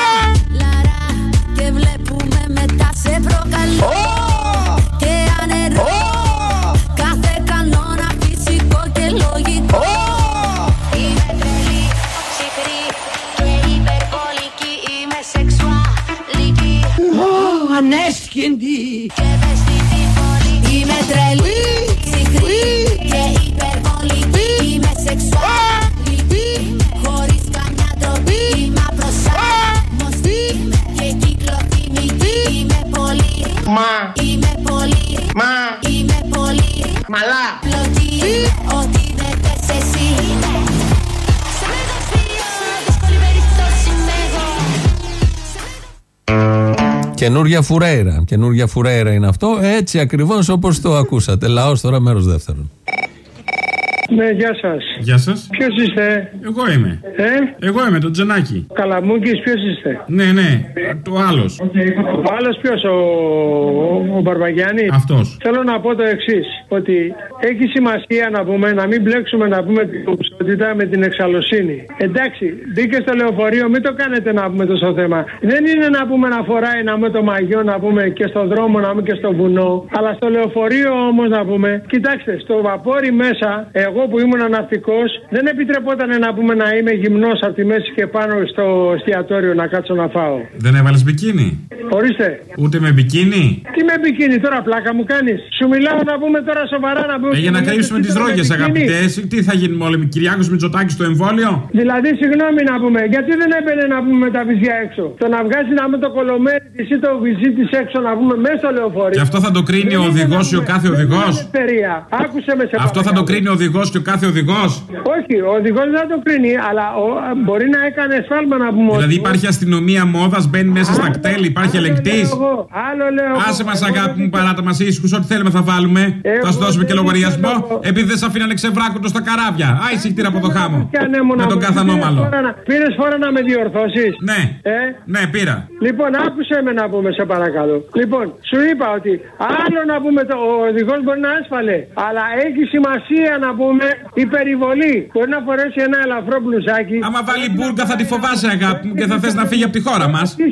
Καινούργια φουρέιρα. Καινούργια φουρέιρα είναι αυτό. Έτσι ακριβώς όπως το ακούσατε. Λαός τώρα μέρος δεύτερον. Ναι, γεια σας. Γεια σας. Ποιος είστε, Εγώ είμαι. Ε; Εγώ είμαι, το Τζανάκι. Καλαμούκη, ποιος είστε; Ναι, ναι, το άλλος. Ο άλλος ποιος, ο, ο, ο Μπαρμπαγιάννη. Αυτός. Θέλω να πω το εξής: Ότι έχει σημασία να πούμε να μην μπλέξουμε να πούμε την κομψότητα με την εξαλωσύνη. Εντάξει, μπήκε στο λεωφορείο, μην το κάνετε να πούμε τόσο θέμα. Δεν είναι να πούμε να φοράει να πούμε το μαγιό να πούμε και στο δρόμο να πούμε και στο βουνό. Αλλά στο λεωφορείο όμως να πούμε, κοιτάξτε, στο βαπόρι μέσα, εγώ που ήμουν ναυτικό, δεν επιτρεπόταν να πούμε να είμαι γυμνός από τη μέση και πάνω στο εστιατόριο να κάτσω να φάω. Δεν έβαλες μπικίνι; Ορίστε. Ούτε με μπικίνι; Τι με μπικίνι τώρα, πλάκα μου κάνεις; Σου μιλάω να πούμε τώρα σοβαρά να πούμε. Ε, για να σου κρύψουμε τις μιλάω ρόγες, με μπικίνι. αγαπητές. Τι θα γίνουμε όλοι, Κυριάκος Μητσοτάκη στο εμβόλιο; Δηλαδή, συγγνώμη να πούμε, γιατί δεν έμπαινε να πούμε με τα βυζιά έξω; Το να βγάζει να πούμε το κολομέρι της ή το βυζί της έξω να πούμε μέσα στο λεωφορείο. Και αυτό θα το κρίνει ο οδηγός ή ο κάθε οδηγός. Ελευθερία. Άκουσε με σε Αυτό θα το κρίνει ο οδηγός και ο κάθε οδηγός. Όχι, ο οδηγός δεν θα το κρίνει, αλλά ο, μπορεί να έκανε σφάλμα να πούμε. Δηλαδή ότι- υπάρχει αστυνομία μόδας, μπαίνει μέσα στα κτέλ, υπάρχει ελεγκτής. Εγώ, Άλλο λέω. εγώ. Άσε μας αγάπη μου παράτα μας ήσυχους, ό,τι θέλουμε θα βάλουμε. Θα σου δώσουμε και λογαριασμό. Επειδή δεν σε αφήνανε ξεβράκοντο στα καράβια. Άι συχτήρα από το χάμο. Με τον καθανόμαλο. Πήρες φορά να με διορθώσεις. Ναι, Ε; ναι, πήρα. Λοιπόν, άκουσε με να πούμε, σε παρακαλώ. Λοιπόν, σου είπα ότι άλλο να πούμε το, ο οδηγός μπορεί να άσφαλε, αλλά έχει σημασία να πούμε η περιβολή. Μπορεί να φορέσει ένα ελαφρό μπλουζάκι. Άμα βάλει μπουργκα θα τη φοβάσαι αγάπη μου και θα θες να φύγει από τη χώρα μας. Τι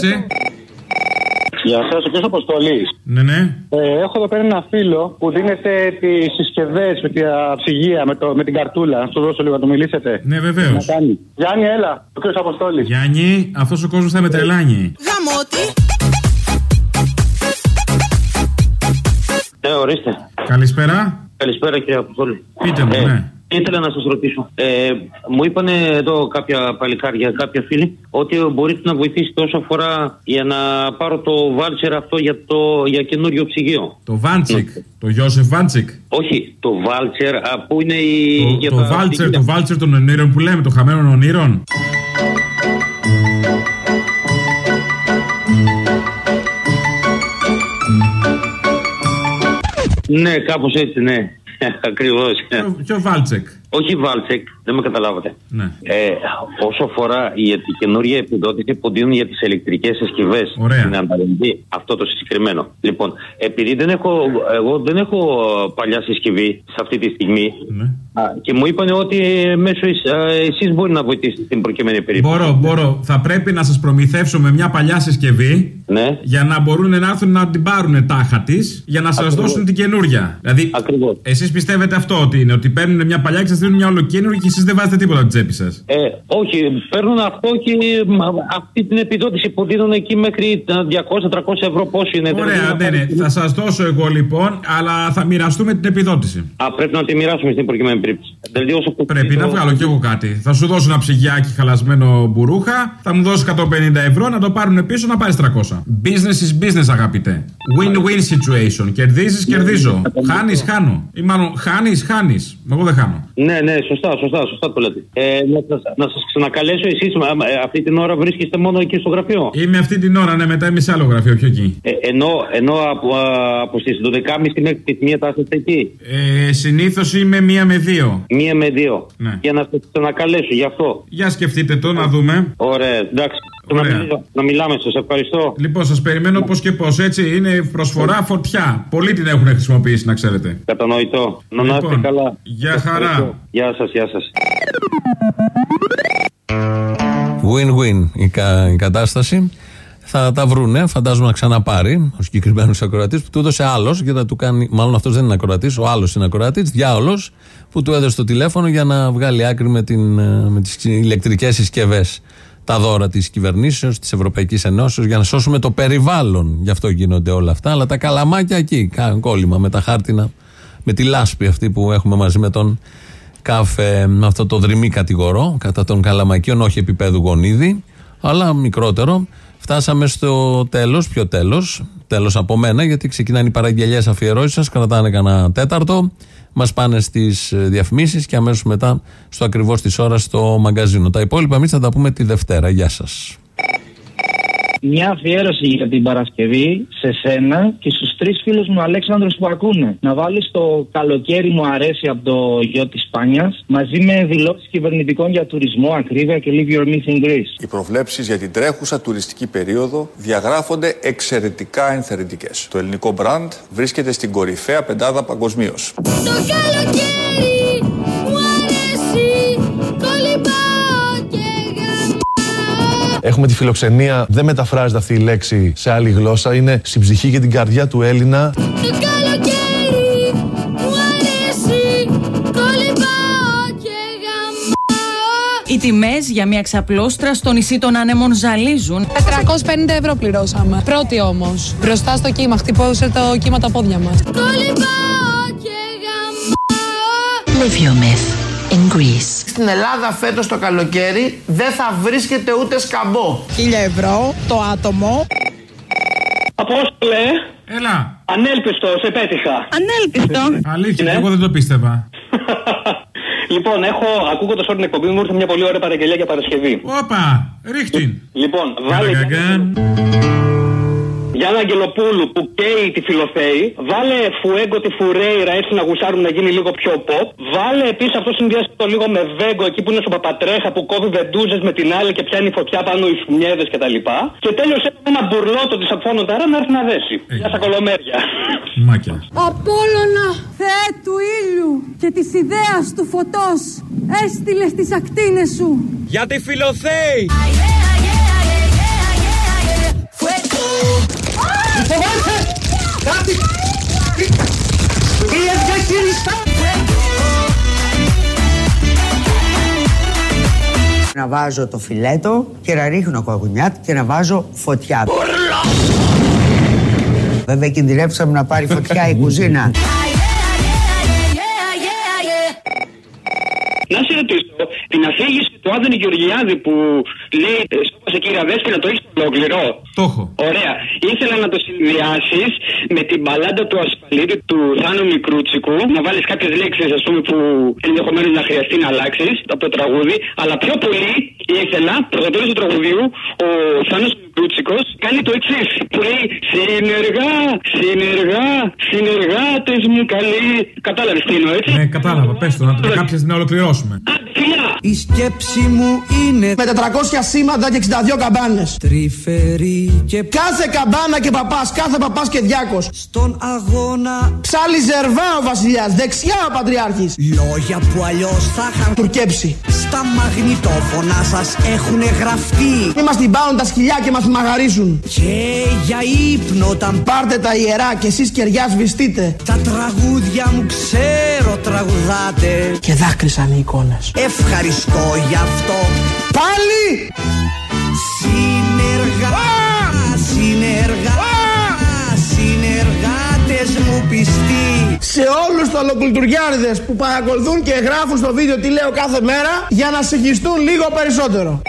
σχέση έχει Αποφάσισε. Γεια σας, ο κ. Αποστολή. Ναι, ναι. Ε, έχω εδώ πέρα ένα φίλο που δίνεται τις συσκευές με την ψυγεία, με, το, με την καρτούλα. Να σου δώσω λίγο να το μιλήσετε. Ναι, βεβαίως. Να κάνει. Γιάννη, έλα, ο κ. Αποστολή. Γιάννη, αυτός ο κόσμος θα με τρελάνει. Γαμώτη. Ναι, ορίστε. Καλησπέρα. Καλησπέρα, κύριε Αποστολή. Πείτε μου, ναι. Ήθελα να σας ρωτήσω. Ε, μου είπαν εδώ κάποια παλικάρια, κάποια φίλοι, ότι μπορείτε να βοηθήσετε όσο αφορά για να πάρω το βάουτσερ αυτό για, το, για καινούριο ψυγείο. Το Βάντσικ. Το Γιόζεφ Βάντσικ. Όχι, το βάουτσερ, α, που είναι η. Το, για το τα βάουτσερ, ψυγεία. το βάουτσερ των ονείρων που λέμε, το χαμένων ονείρων. Ναι, κάπως έτσι, ναι. Ακριβώς. Ποιο Βάλτσεκ. Όχι Βάλτσεκ, δεν με καταλάβατε. Ναι. Ε, όσο αφορά η, η καινούργια επιδότηση που δίνουν για τις ηλεκτρικές συσκευές Ωραία. στην ανταλλαγή, αυτό το συγκεκριμένο. Λοιπόν, επειδή δεν έχω, εγώ δεν έχω παλιά συσκευή σε αυτή τη στιγμή Ναι. α, και μου είπαν ότι μέσω εσείς μπορεί να βοηθήσετε στην προκειμένη περίπτωση. Μπορώ, μπορώ. Θα πρέπει να σας προμηθεύσω με μια παλιά συσκευή Ναι. για να μπορούν να έρθουν να την πάρουν τάχα της για να σας Ακριβώς. δώσουν την καινούρια. Δηλαδή, εσείς πιστεύετε αυτό ότι είναι, ότι παίρνουν μια παλιά και σας δίνουν μια ολοκένουργη και εσείς δεν βάζετε τίποτα από την τσέπη σας. Ε, όχι, παίρνουν αυτό και μ, αυτή την επιδότηση που δίνουν εκεί μέχρι τα 200-300 ευρώ πόσο είναι. Ωραία, Δηλαδή, ναι, ναι. Θα σας δώσω εγώ λοιπόν, αλλά θα μοιραστούμε την επιδότηση. Α, πρέπει να τη μοιράσουμε στην προκειμένη περίπτωση. Δηλαδή, όσο που Πρέπει να βγάλω κι εγώ κάτι. Θα σου δώσω ένα ψυγιάκι χαλασμένο μπουρούχα, θα μου δώσεις 150 ευρώ να το πάρουν πίσω να πάρεις 300. Business is business, αγαπητέ. Win-win situation. Κερδίζεις, κερδίζω. Χάνεις, χάνω. Ή μάλλον χάνεις, χάνεις. Εγώ δεν χάνω. Ναι, ναι, σωστά, σωστά, σωστά το λέτε. Ε, να σας, να σας ξανακαλέσω εσείς α, ε, αυτή την ώρα βρίσκεστε μόνο εκεί στο γραφείο; Είμαι αυτή την ώρα, ναι, μετά είμαι σε άλλο γραφείο, πιο εκεί. Ε, ενώ, ενώ από, α, από στις 12.30 μέχρι τις 1 θα είστε εκεί; Ε, Συνήθως είμαι μία με δύο. Μία με δύο. Ναι. Για να σας ξανακαλέσω γι' αυτό. Για σκεφτείτε το, να δούμε. Ωραία, εντάξει. Να, μιλά- να μιλάμε, σας ευχαριστώ. Λοιπόν, σας περιμένω πώς και πώς. Έτσι, είναι προσφορά φωτιά. Πολλοί την έχουν χρησιμοποιήσει, να ξέρετε. Κατανοητό. Να είστε Λοιπόν, καλά. για Σας χαρά. ευχαριστώ. Γεια σας, γεια σας. Win-win η, κα- η κατάσταση. Θα τα βρούνε, φαντάζομαι να ξαναπάρει ο συγκεκριμένος ακροατής που του έδωσε άλλο για να του κάνει. Μάλλον αυτός δεν είναι ακροατής, ο άλλος είναι ακροατής, διάολος που του έδωσε το τηλέφωνο για να βγάλει άκρη με, την, ε, με τις ηλεκτρικές συσκευές. Τα δώρα της κυβερνήσεως, της Ευρωπαϊκής Ενώσεως για να σώσουμε το περιβάλλον. Γι' αυτό γίνονται όλα αυτά. Αλλά τα καλαμάκια εκεί, κάνουν κόλλημα με τα χάρτινα, με τη λάσπη αυτή που έχουμε μαζί με τον κάθε με αυτό το δρυμή κατηγορό κατά των καλαμακίων, όχι επίπεδου γονίδι, αλλά μικρότερο. Φτάσαμε στο τέλος, ποιο τέλος, τέλος από μένα, γιατί ξεκινάνε οι παραγγελίες αφιερώσεις σας, κρατάνε κανένα τέταρτο, μας πάνε στις ε, διαφημίσεις και αμέσως μετά στο ακριβώς της ώρας στο μαγκαζίνο. Τα υπόλοιπα εμείς θα τα πούμε τη Δευτέρα. Γεια σας. Μια αφιέρωση για την Παρασκευή σε σένα και στους τρεις φίλους μου Αλέξανδρους που ακούνε. Να βάλεις το καλοκαίρι μου αρέσει από το γιο της Πάνια μαζί με δηλώσεις κυβερνητικών για τουρισμό, ακρίβεια και Leave Your Myth in Greece. Οι προβλέψεις για την τρέχουσα τουριστική περίοδο διαγράφονται εξαιρετικά ενθαρρυντικές. Το ελληνικό μπραντ βρίσκεται στην κορυφαία πεντάδα παγκοσμίως. Το καλοκαίρι Έχουμε τη φιλοξενία, δεν μεταφράζεται αυτή η λέξη σε άλλη γλώσσα. Είναι στην ψυχή και την καρδιά του Έλληνα. Το καλοκαίρι μου αρέσει Κολυμπάω και γαμάω Οι τιμές για μια ξαπλώστρα στο νησί των Ανέμων ζαλίζουν. 450 ευρώ πληρώσαμε. Πρώτη όμως. Μπροστά στο κύμα. Χτυπώσε το κύμα τα πόδια μας. Κολυμπάω και γαμάω Live your myth in Greece. Στην Ελλάδα φέτος το καλοκαίρι δεν θα βρίσκεται ούτε σκαμπό. 1000 ευρώ το άτομο. Απόστολε. Έλα. Ανέλπιστος, σε πέτυχα. Ανέλπιστο. Αλήθεια, Ναι. εγώ δεν το πίστευα. [laughs] Λοιπόν, έχω ακούγοντας όλη την εκπομπή μου ήρθε μια πολύ ωραία παραγγελία για Παρασκευή. Όπα, ρίχτην. Λοιπόν, βάλε. Γκαγκαγκαν. Γιάννα Αγγελοπούλου που καίει τη φιλοθέη. Βάλε φουέγκο τη φουρέιρα έτσι να γουσάρουν να γίνει λίγο πιο pop. Βάλε επίσης αυτό συνδυάσει το λίγο με βέγκο εκεί που είναι στο Παπατρέχα που κόβει βεντούζες με την άλλη και πιάνει φωτιά πάνω οι σουμιέδε κτλ. Και, και τέλειωσε με ένα μπουρλότο της Αφώνοταρα να έρθει να δέσει. Γεια σας κολομέρια. Μάκια. Απόλλωνα, Θεέ του ήλιου και της ιδέας του φωτός, έστειλε στις ακτίνες σου. Για τη φιλοθέη! Φοβάσαι! Κάτι! Η ευδοκυριστά! Να βάζω το φιλέτο και να ρίχνω κοκουνιάτ και να βάζω φωτιά. Βέβαια κινδυνεύσαμε να πάρει φωτιά η κουζίνα. Να σε ρωτήσω, την αφήγηση του Άδωνη Γεωργιάδη που λέει ε, Σώπασε κύριε Δέσποινα, το έχεις ολόκληρο. Το έχω. Ωραία. Ήθελα να το συνδυάσεις με την μπαλάντα του ασφαλίτη του Θάνου Μικρούτσικου. Να βάλεις κάποιες λέξεις, ας πούμε, που ενδεχομένως να χρειαστεί να αλλάξεις από το τραγούδι. Αλλά πιο πολύ ήθελα, προ το τέλο του τραγουδιού, ο Θάνος Μικρούτσικος κάνει το εξής. Που λέει Συνεργά, συνεργά, συνεργάτες μου καλοί. Κατάλαβες τι εννοώ, έτσι; Ναι, κατάλαβα. Πες το, να το κάποιες να ολοκληρώσουμε. Η σκέψη μου είναι Με 400 σήματα και 62 καμπάνες. τρυφερή και Κάθε καμπάνα και παπάς, κάθε παπάς και διάκος. στον αγώνα Ψάλι ζερβά ο βασιλιάς, δεξιά ο πατριάρχης. λόγια που αλλιώς θα είχαν Τουρκέψει. στα μαγνητόφωνα σας έχουν γραφτεί Μη μας την πάρουν τα σκυλιά και μας μαγαρίσουν. και για ύπνο όταν Πάρτε τα ιερά και εσείς κεριά σβηστείτε. τα τραγούδια μου ξέρω τραγουδάτε Και δάκρυσαν οι εικόνες. Ευχαριστώ γι' αυτό Πάλι! Συνεργά, συνεργά, συνεργάτες μου πιστοί Σε όλους τους ολοκληρωτουριάριδες που παρακολουθούν και γράφουν στο βίντεο τι λέω κάθε μέρα για να συγχυστούν λίγο περισσότερο.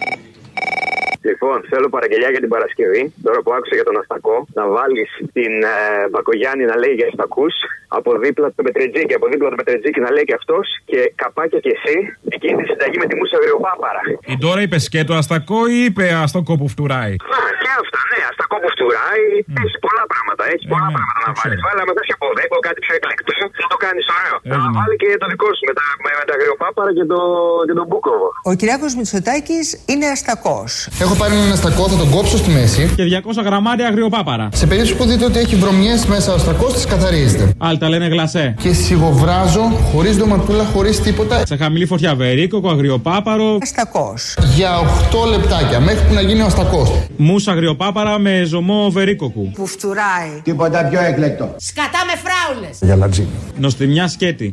Λοιπόν, θέλω παραγγελιά για την Παρασκευή. Τώρα που άκουσα για τον Αστακό, να βάλεις την ε, Μπακογιάννη να λέει για Αστακούς. Από δίπλα το Μετρετζίκι, από δίπλα το Μετρετζίκι να λέει και αυτός. Και καπάκια και εσύ, εκείνη τη συνταγή με τη μουσα αγριοπάπαρα. Η Ντόρα είπες σκέτο αστακό ή είπε αστακό που φτουράει; Α, και αυτά, ναι, Αστακό που φτουράει. Έχεις πολλά πράγματα, έχεις πολλά πράγματα να βάλεις. Βάλε μετά και από δέκο, κάτι πιο εκλεκτό. Θα το κάνεις ωραίο. Να βάλει και το δικό σου με τα, με, με τα αγριοπάπαρα και, το, και τον Μπούκοβο. Ο Κυριάκος Μητσοτάκης είναι αστακός. Έχω πάρει έναν αστακό, θα τον κόψω στη μέση. Και 200 γραμμάρια αγριοπάπαρα. Σε περίπτωση που δείτε ότι έχει βρωμιές μέσα ο αστακό, τις καθαρίζετε. Άλλοι τα λένε γλασέ. Και σιγοβράζω, χωρίς ντοματούλα, χωρίς τίποτα. Σε χαμηλή φωτιά βερίκοκο, αγριοπάπαρο. Αστακός. Για 8 λεπτάκια μέχρι που να γίνει ο αστακό. Μουσα αγριοπάπαρα με ζωμό βερίκοκου. Που φτουράει. Τίποτα πιο εκλεκτό. Σκατά με φράουλες. Για λατζίνι. Νοστιμιά σκέτη.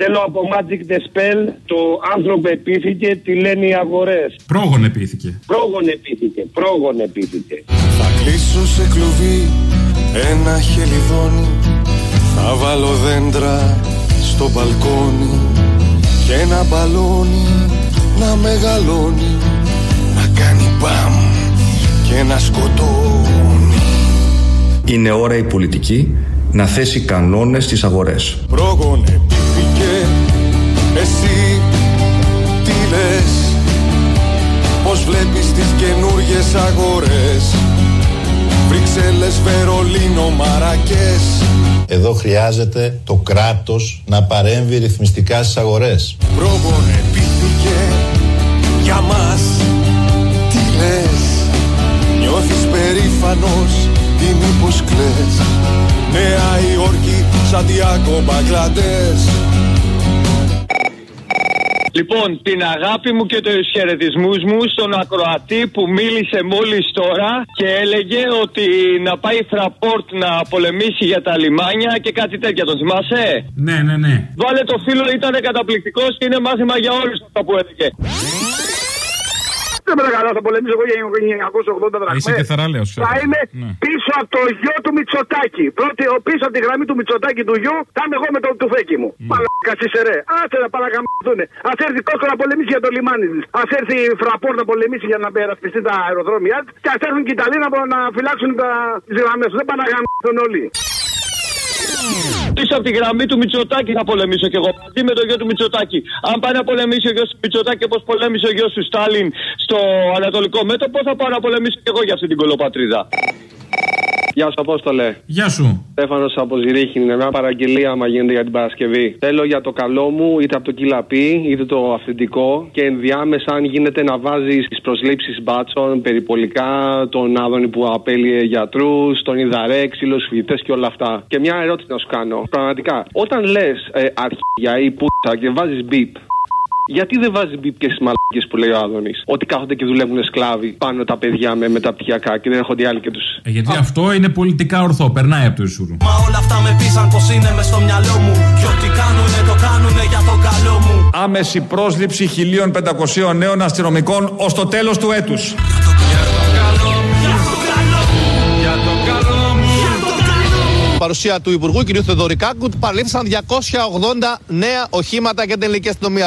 Θέλω από Magic the Spell το άνθρωπο επίθηκε, τι λένε οι αγορές. Πρόγον επίθηκε. Πρόγον επίθηκε, πρόγον επίθηκε. Θα κλείσω σε κλουβί ένα χελιδόνι Θα βάλω δέντρα στο μπαλκόνι Και ένα μπαλόνι να μεγαλώνει Να κάνει μπαμ και να σκοτώνει Είναι ώρα η πολιτική να θέσει κανόνες στις αγορές. Πρόγον επίθηκε αγορές Βρυξέλλες, Βερολίνο, Μαρακές. Εδώ χρειάζεται το κράτος να παρέμβει ρυθμιστικά στις αγορές. Προπονεπήθηκε για μας. Τι λες; Νιώθεις περήφανος ή μήπως κλαις; Νέα Υόρκη, Σαντιάκο, Μπαγκλαντές Λοιπόν, την αγάπη μου και τους χαιρετισμούς μου στον ακροατή που μίλησε μόλις τώρα και έλεγε ότι να πάει Φραπόρτ να πολεμήσει για τα λιμάνια και κάτι τέτοια. Τον θυμάσαι; Ναι, ναι, ναι. Βάλε το φίλο, ήταν καταπληκτικός και είναι μάθημα για όλους αυτά που έλεγε. Δεν παρακαλώ, θα πολεμήσω εγώ για 980 δραχμές. Είσαι και θαραλέος, Θα ε. είμαι Ναι. πίσω από το γιο του Μητσοτάκη. Πρώτη, ο- πίσω από τη γραμμή του Μητσοτάκη του γιου, θα είμαι εγώ με το τουφέκι μου. Mm. Παλάκα είσαι ρε. Άσε να παρακαμπούνε. Α έρθει Κόσκο να πολεμήσει για το λιμάνι της. Α έρθει η Φραπόρ να πολεμήσει για να περασπιστεί τα αεροδρόμια της. Και ας έρθουν και οι Ιταλοί να, να φυλάξουν τις γραμμές. Δεν πάνε να γαμίσουν όλοι. Πίσω από τη γραμμή του Μητσοτάκη θα πολεμήσω κι εγώ. Μαζί με το γιο του Μητσοτάκη. Αν πάει να πολεμήσει ο γιος του Μητσοτάκη όπως πολέμησε ο γιος του Στάλιν στο Ανατολικό Μέτωπο, θα πάω να πολεμήσω κι εγώ για αυτή την κολοπατρίδα. Γεια σου, Απόστολε. Γεια σου. Στέφανος από Ζηρίχη. Είναι μια παραγγελία, άμα γίνεται για την Παρασκευή. Θέλω για το καλό μου, είτε από το κυλαπί, είτε το αυθεντικό. Και ενδιάμεσα, αν γίνεται, να βάζεις τις προσλήψεις μπάτσων, περιπολικά, τον Άδωνη που απέλυε γιατρούς, τον Ιδαρέ, ξύλου φοιτητές και όλα αυτά. Και μια ερώτηση να σου κάνω. Πραγματικά, όταν λες ε, αρχαία ή πούτσα και βάζεις μπίπ, γιατί δεν βάζει μπίπ και στις μαλακίε που λέει ο Άδωνης. Ότι κάθονται και δουλεύουν σκλάβοι πάνω τα παιδιά με μεταπτυχιακά και δεν έρχονται οι άλλοι και του. Ε, γιατί αυτό είναι πολιτικά ορθό, περνάει από το Ισούρου. Μα όλα αυτά με πείσαν πως είναι μες στο μυαλό μου Κι ό,τι κάνουνε το κάνουνε για το καλό μου Άμεση πρόσληψη 1500 νέων αστυνομικών ως το τέλος του έτους. Παρουσία του Υπουργού κ. Θεοδωρικάκου παραλήφθησαν 280 νέα οχήματα για την ελληνική αστυνομία.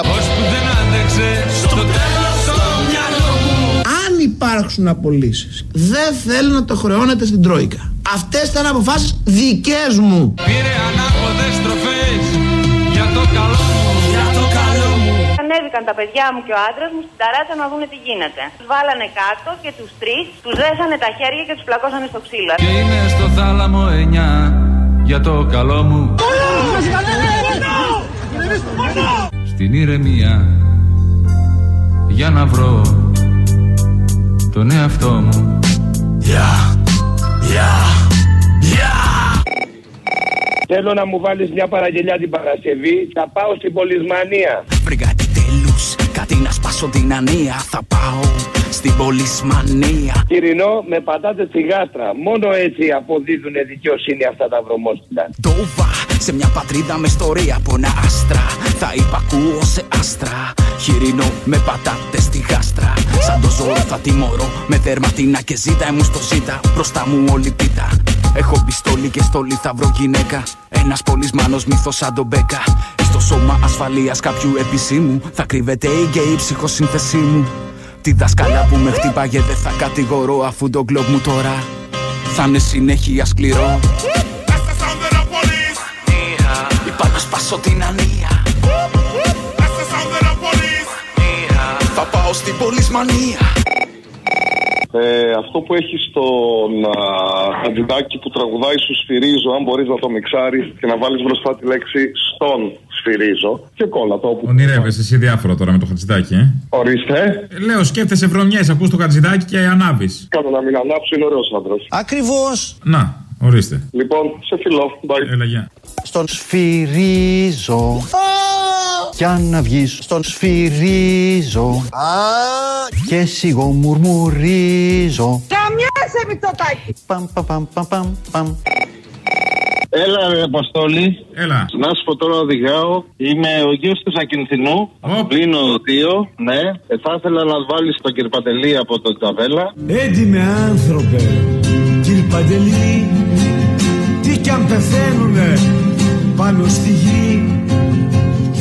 Αν υπάρξουν απολύσεις, δεν θέλω να το χρεώνετε στην Τρόικα. Αυτές ήταν αποφάσεις δικές μου. Πήρε ανάποδες στροφές για το καλό μου Για το καλό μου Ανέβηκαν τα παιδιά μου και ο άντρας μου στην ταράτσα να δούνε τι γίνεται. Τους βάλανε κάτω και τους τρεις, τους δέσανε τα χέρια και τους πλακώσανε στο ξύλο. Και είναι στο θάλαμο εννιά για το καλό μου. Στην ηρεμία για να βρω τον εαυτό μου. Θέλω να μου βάλεις μια παραγγελιά την Παρασκευή. Θα πάω στην Πολυσμανία. Βρήκα επιτέλους κάτι να σπάσω την ανία. Θα πάω στην πολυσμανία. Κυρινό με πατάτες στη γάστρα. Μόνο έτσι αποδίδουν δικαιοσύνη αυτά τα βρωμόστιλα. Ντόβα σε μια πατρίδα με ιστορία από ένα άστρα. Θα υπακούω σε άστρα. Χοιρινό με πατάτες στη γάστρα. Σαν το ζώο θα τιμωρώ με δερματίνα και ζήτα. Μου στο ζήτα Μπροστά μου όλη πίτα. Έχω πιστόλι και στόλι θα βρω γυναίκα. Ένας πολυσμάνος μύθος σαν τον Μπέκα. Στο σώμα ασφαλείας κάποιου επισήμου Θα κρύβεται η γκέι ψυχοσύνθεσή μου Τη δασκάλα που με χτύπαγε δεν θα κατηγορώ Αφού το γκλοπ μου τώρα θα είναι συνέχεια σκληρό. Είπα να σπάσω την ανία. Θα πάω στην πολυσμανία Ε, αυτό που έχει στον Χατζηδάκη που τραγουδάει σου σφυρίζω, αν μπορείς να το μιξάρεις και να βάλεις μπροστά τη λέξη στον σφυρίζω και κόλλα το όπου. Ονειρεύεσαι εσύ διάφορα τώρα με το χατζηδάκι, ε; Ορίστε. Ε, Λέω, σκέφτεσαι βρωμιές, ακούς το χατζηδάκι και ανάβεις. Κάνω να μην ανάψω, είναι ωραίος άντρα. Ακριβώς. Να, ορίστε. Λοιπόν, σε φιλό. Bye. Έλα, γεια. Στον σφυρίζω. Για να βγεις στον σφυρίζω. Και σιγό μουρμουρίζω. Καμιάσαι Μητσοτάκη. Παμ, παμ, παμ, παμ, παμ, παμ. Έλα, ρε Αποστόλη. Έλα. Να σου πω τώρα οδηγάω. Είμαι ο γιος του Ακινθινού. Πλήνω δύο, ναι. Ε, θα ήθελα να βάλεις τον Κυρπατελή από τον Τζαβέλα. Έντιμε άνθρωπε, κύριε Παντελή, τι κι αν πεθαίνουνε πάνω στη γη.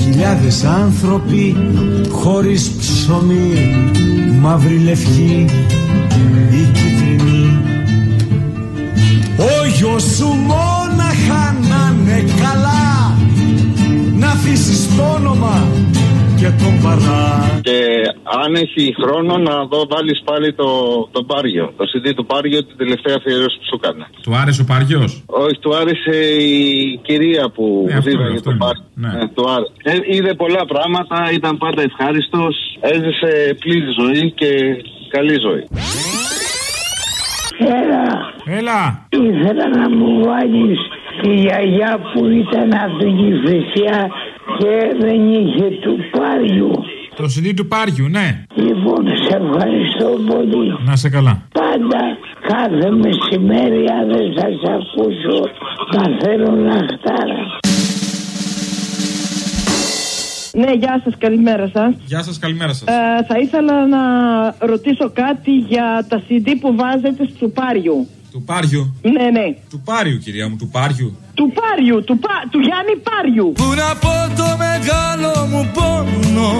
Χιλιάδες άνθρωποι χωρίς ψωμί, μαύρη λευκή ή κίτρινη. Ο γιος σου μόναχα να είναι καλά να αφήσεις το όνομα και τον παρά. Και αν έχει χρόνο να δω βάλεις πάλι το, το Πάριο. Το CD του Πάριο την τελευταία αφιέρωση που σου έκανε. Του άρεσε ο Πάριο. Όχι, του άρεσε η κυρία που Ναι, αυτό είναι, δίδαγε αυτό το είναι. Πάριο. Ναι. Ε, του άρεσε. Ε, είδε πολλά πράγματα, ήταν πάντα ευχάριστος. Έζησε πλήρη ζωή και καλή ζωή. Έλα. Έλα. Ήθελα να μου βάλεις τη γιαγιά που ήταν από την Κηφισιά και δεν είχε του πάριου. Το CD του Πάριου, ναι. Λοιπόν, σε ευχαριστώ πολύ. Να σε καλά. Πάντα κάθε μεσημέρι αν δεν σας ακούσω θα θέλω να χτάρα. Ναι, γεια σας, καλημέρα σας. Γεια σας, καλημέρα σας. Ε, θα ήθελα να ρωτήσω κάτι για τα CD που βάζετε στο Πάριου. Του Πάριου. Ναι, ναι. Του Πάριου, κυρία μου, του Πάριου. Του Πάριου, του, πα... του Γιάννη Πάριου. Πού να πω το μεγάλο μου πόνο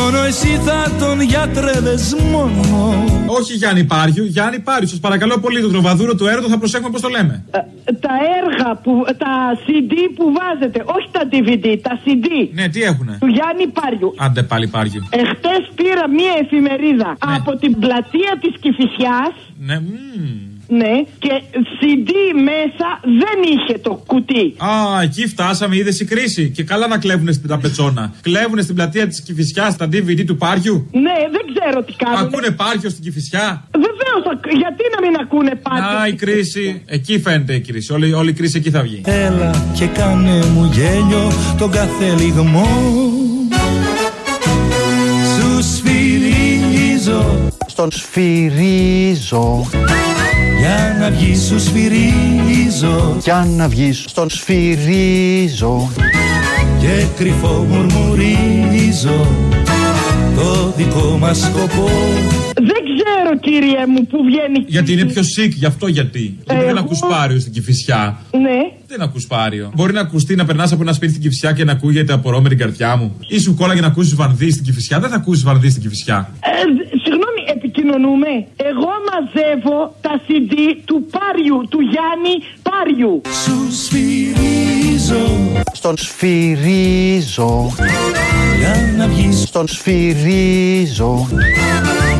Μόνο εσύ θα τον γιατρεύες μόνο Όχι Γιάννη Πάριου, Γιάννη Πάριου. Σας παρακαλώ πολύ, το τροβαδούρο του έρωτο θα προσέχουμε πώς το λέμε. Ε, τα έργα, που, τα CD που βάζετε, όχι τα DVD, τα CD. Ναι, τι έχουνε; Του Γιάννη Πάριου. Άντε πάλι Πάριου. Εχθές πήρα μία εφημερίδα από την πλατεία της Κηφισιάς Ναι, μμμ. Ναι, και CD μέσα δεν είχε το κουτί. Α, εκεί φτάσαμε, είδες η κρίση. Και καλά να κλέβουνε στην ταπετσόνα. Κλέβουνε στην πλατεία της Κυφυσιά τα DVD του Πάριου. Ναι, δεν ξέρω τι κάνουν. Ακούνε Πάριο στην Κυφυσιά; Βεβαίως, γιατί να μην ακούνε πάντα. Α, η κρίση. Εκεί φαίνεται η κρίση. Όλη, όλη η κρίση εκεί θα βγει. Έλα και κάνε μου γέλιο τον κάθε λιγμό Σου σφυρίζω Στον σφυρίζω Για να βγεις σου σφυρίζω Για να βγεις Στον σφυρίζω Και κρυφό μουρμουρίζω Το δικό μας σκοπό Δεν ξέρω, κύριε μου, που βγαίνει. Γιατί είναι πιο sick, γι' αυτό γιατί. Γιατί δεν εγώ- ακούς Πάριο στην Κυφυσιά. Ναι. Δεν ακούς Πάριο. Μπορεί να ακουστεί να περνάς από ένα σπίτι στην Κυφυσιά και να ακούγεται απορώ με την καρδιά μου. Ή σου κόλλαγε να ακούσεις βανδύ στην Κυφυσιά. Δεν θα ακούσεις βανδύ στην Κυφυσιά. Ε, συγγνώμη, επικοινωνούμε. Εγώ μαζεύω τα CD του Πάριου, του Γιάννη Πάριου. Σου σφυρίζω Στον σφυρίζω Για να βγεις Στον σφυρίζω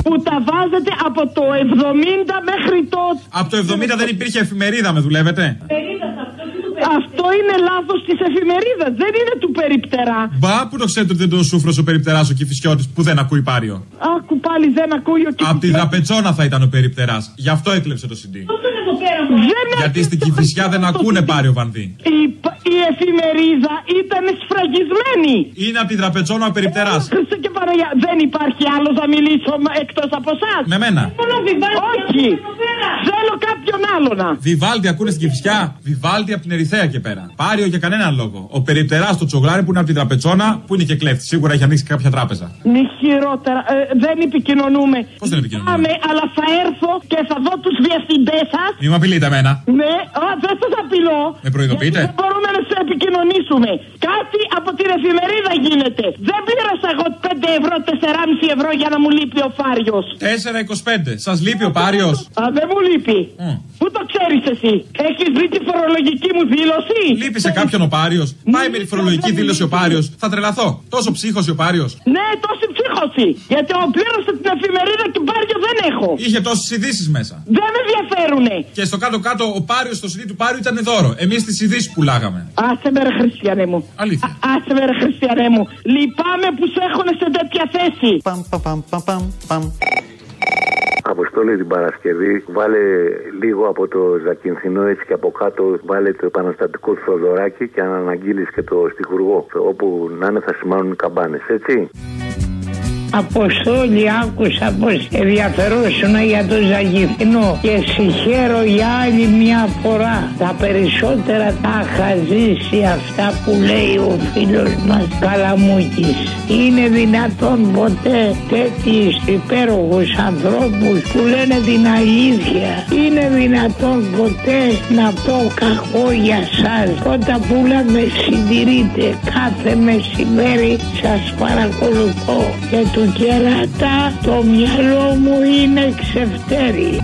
Που τα βάζετε από το 70 μέχρι το. Από το 70 δεν υπήρχε εφημερίδα, με δουλεύετε; Αυτό είναι λάθος της εφημερίδας, δεν είναι του περιπτερά. Μπα, που το ξέρετε ότι δεν τον σούφρο ο περιπτεράς ο Κυφυσιώτη που δεν ακούει Πάριο. Άκου πάλι δεν ακούει ο Από την τραπετσόνα θα ήταν ο περιπτεράς. Γι' αυτό έκλεψε το CD. Δεν Γιατί στην Κυφυσιά δεν ακούνε Πάριο βανδύ. η, η εφημερίδα ήταν σφραγισμένη. Είναι από την τραπετσόνα ο περιπτεράς. Χριστέ και Παναγία, δεν υπάρχει άλλος να μιλήσω εκτός από εσάς. Με μένα. Όχι. Θέλω κάποιον άλλο να. Βιβάλτι ακούνε στην Κυφυσιά; Βιβάλτι από την Ερυθέα και πέρα. Πάριο για κανέναν λόγο. Ο περιπτεράς το τσογλάρι που είναι από την τραπετσόνα που είναι και κλέφτης. Σίγουρα έχει ανοίξει κάποια τράπεζα. Μη χειρότερα. Ε, δεν επικοινωνούμε. Πώς δεν επικοινωνούμε; Πάμε, αλλά θα έρθω και θα δω τους διευθυντές σας. Μη με απειλείτε εμένα. Ναι, α, δεν σας απειλώ. Με προειδοποιείτε; Δεν μπορούμε να σε επικοινωνήσουμε. Κάτι από την εφημερίδα γίνεται. Δεν πλήρωσα εγώ 5 ευρώ, 4,5 ευρώ για να μου λείπει ο Φάριος. 4,25. Σας λείπει ο Πάριος; Α, δεν μου λείπει. Πού το ξέρεις εσύ, Έχεις δει τη φορολογική μου δήλωση; Λείπει σε κάποιον ο Πάριος; Πάει με τη φορολογική δήλωση ο Πάριος; Θα τρελαθώ. Τόσο ψύχωση ο Πάριος; Ναι, τόση ψύχωση. Γιατί ο πλήρωσα την εφημερίδα και Πάριο δεν έχω. Είχε τόσες ειδήσεις μέσα. Δεν με ενδιαφέρουνε. Και στο κάτω-κάτω ο Πάριο στο CD του Πάριου ήταν δώρο. Εμείς τις ειδήσεις πουλάγαμε. Άσε με ρε Χριστιανέ μου. Αλήθεια. Α- Άσε με ρε Χριστιανέ μου. Λυπάμαι που σε έχουν σε τέτοια θέση. Παμ, παμ, παμ, παμ, παμ, παμ. Αποστόλη την Παρασκευή, βάλε λίγο από το Ζακυνθινό έτσι και από κάτω βάλε το επαναστατικό του Θοδωράκη και αν αναγγείλεις και το στιχουργό όπου να είναι θα σημάνουν οι καμπάνες, έτσι. Αποστόλη άκουσα πως ενδιαφερόσουν για το Ζαγιθινό και συγχαίρω για άλλη μια φορά. Τα περισσότερα τα είχα ζήσει αυτά που λέει ο φίλος μας Καλαμούκης. Είναι δυνατόν ποτέ τέτοιους υπέροχους ανθρώπους που λένε την αλήθεια. Είναι δυνατόν ποτέ να πω κακό για σας. Όταν πουλα με συντηρείτε κάθε μεσημέρι σας παρακολουθώ και του κερατά το μυαλό μου είναι ξεφτέρι.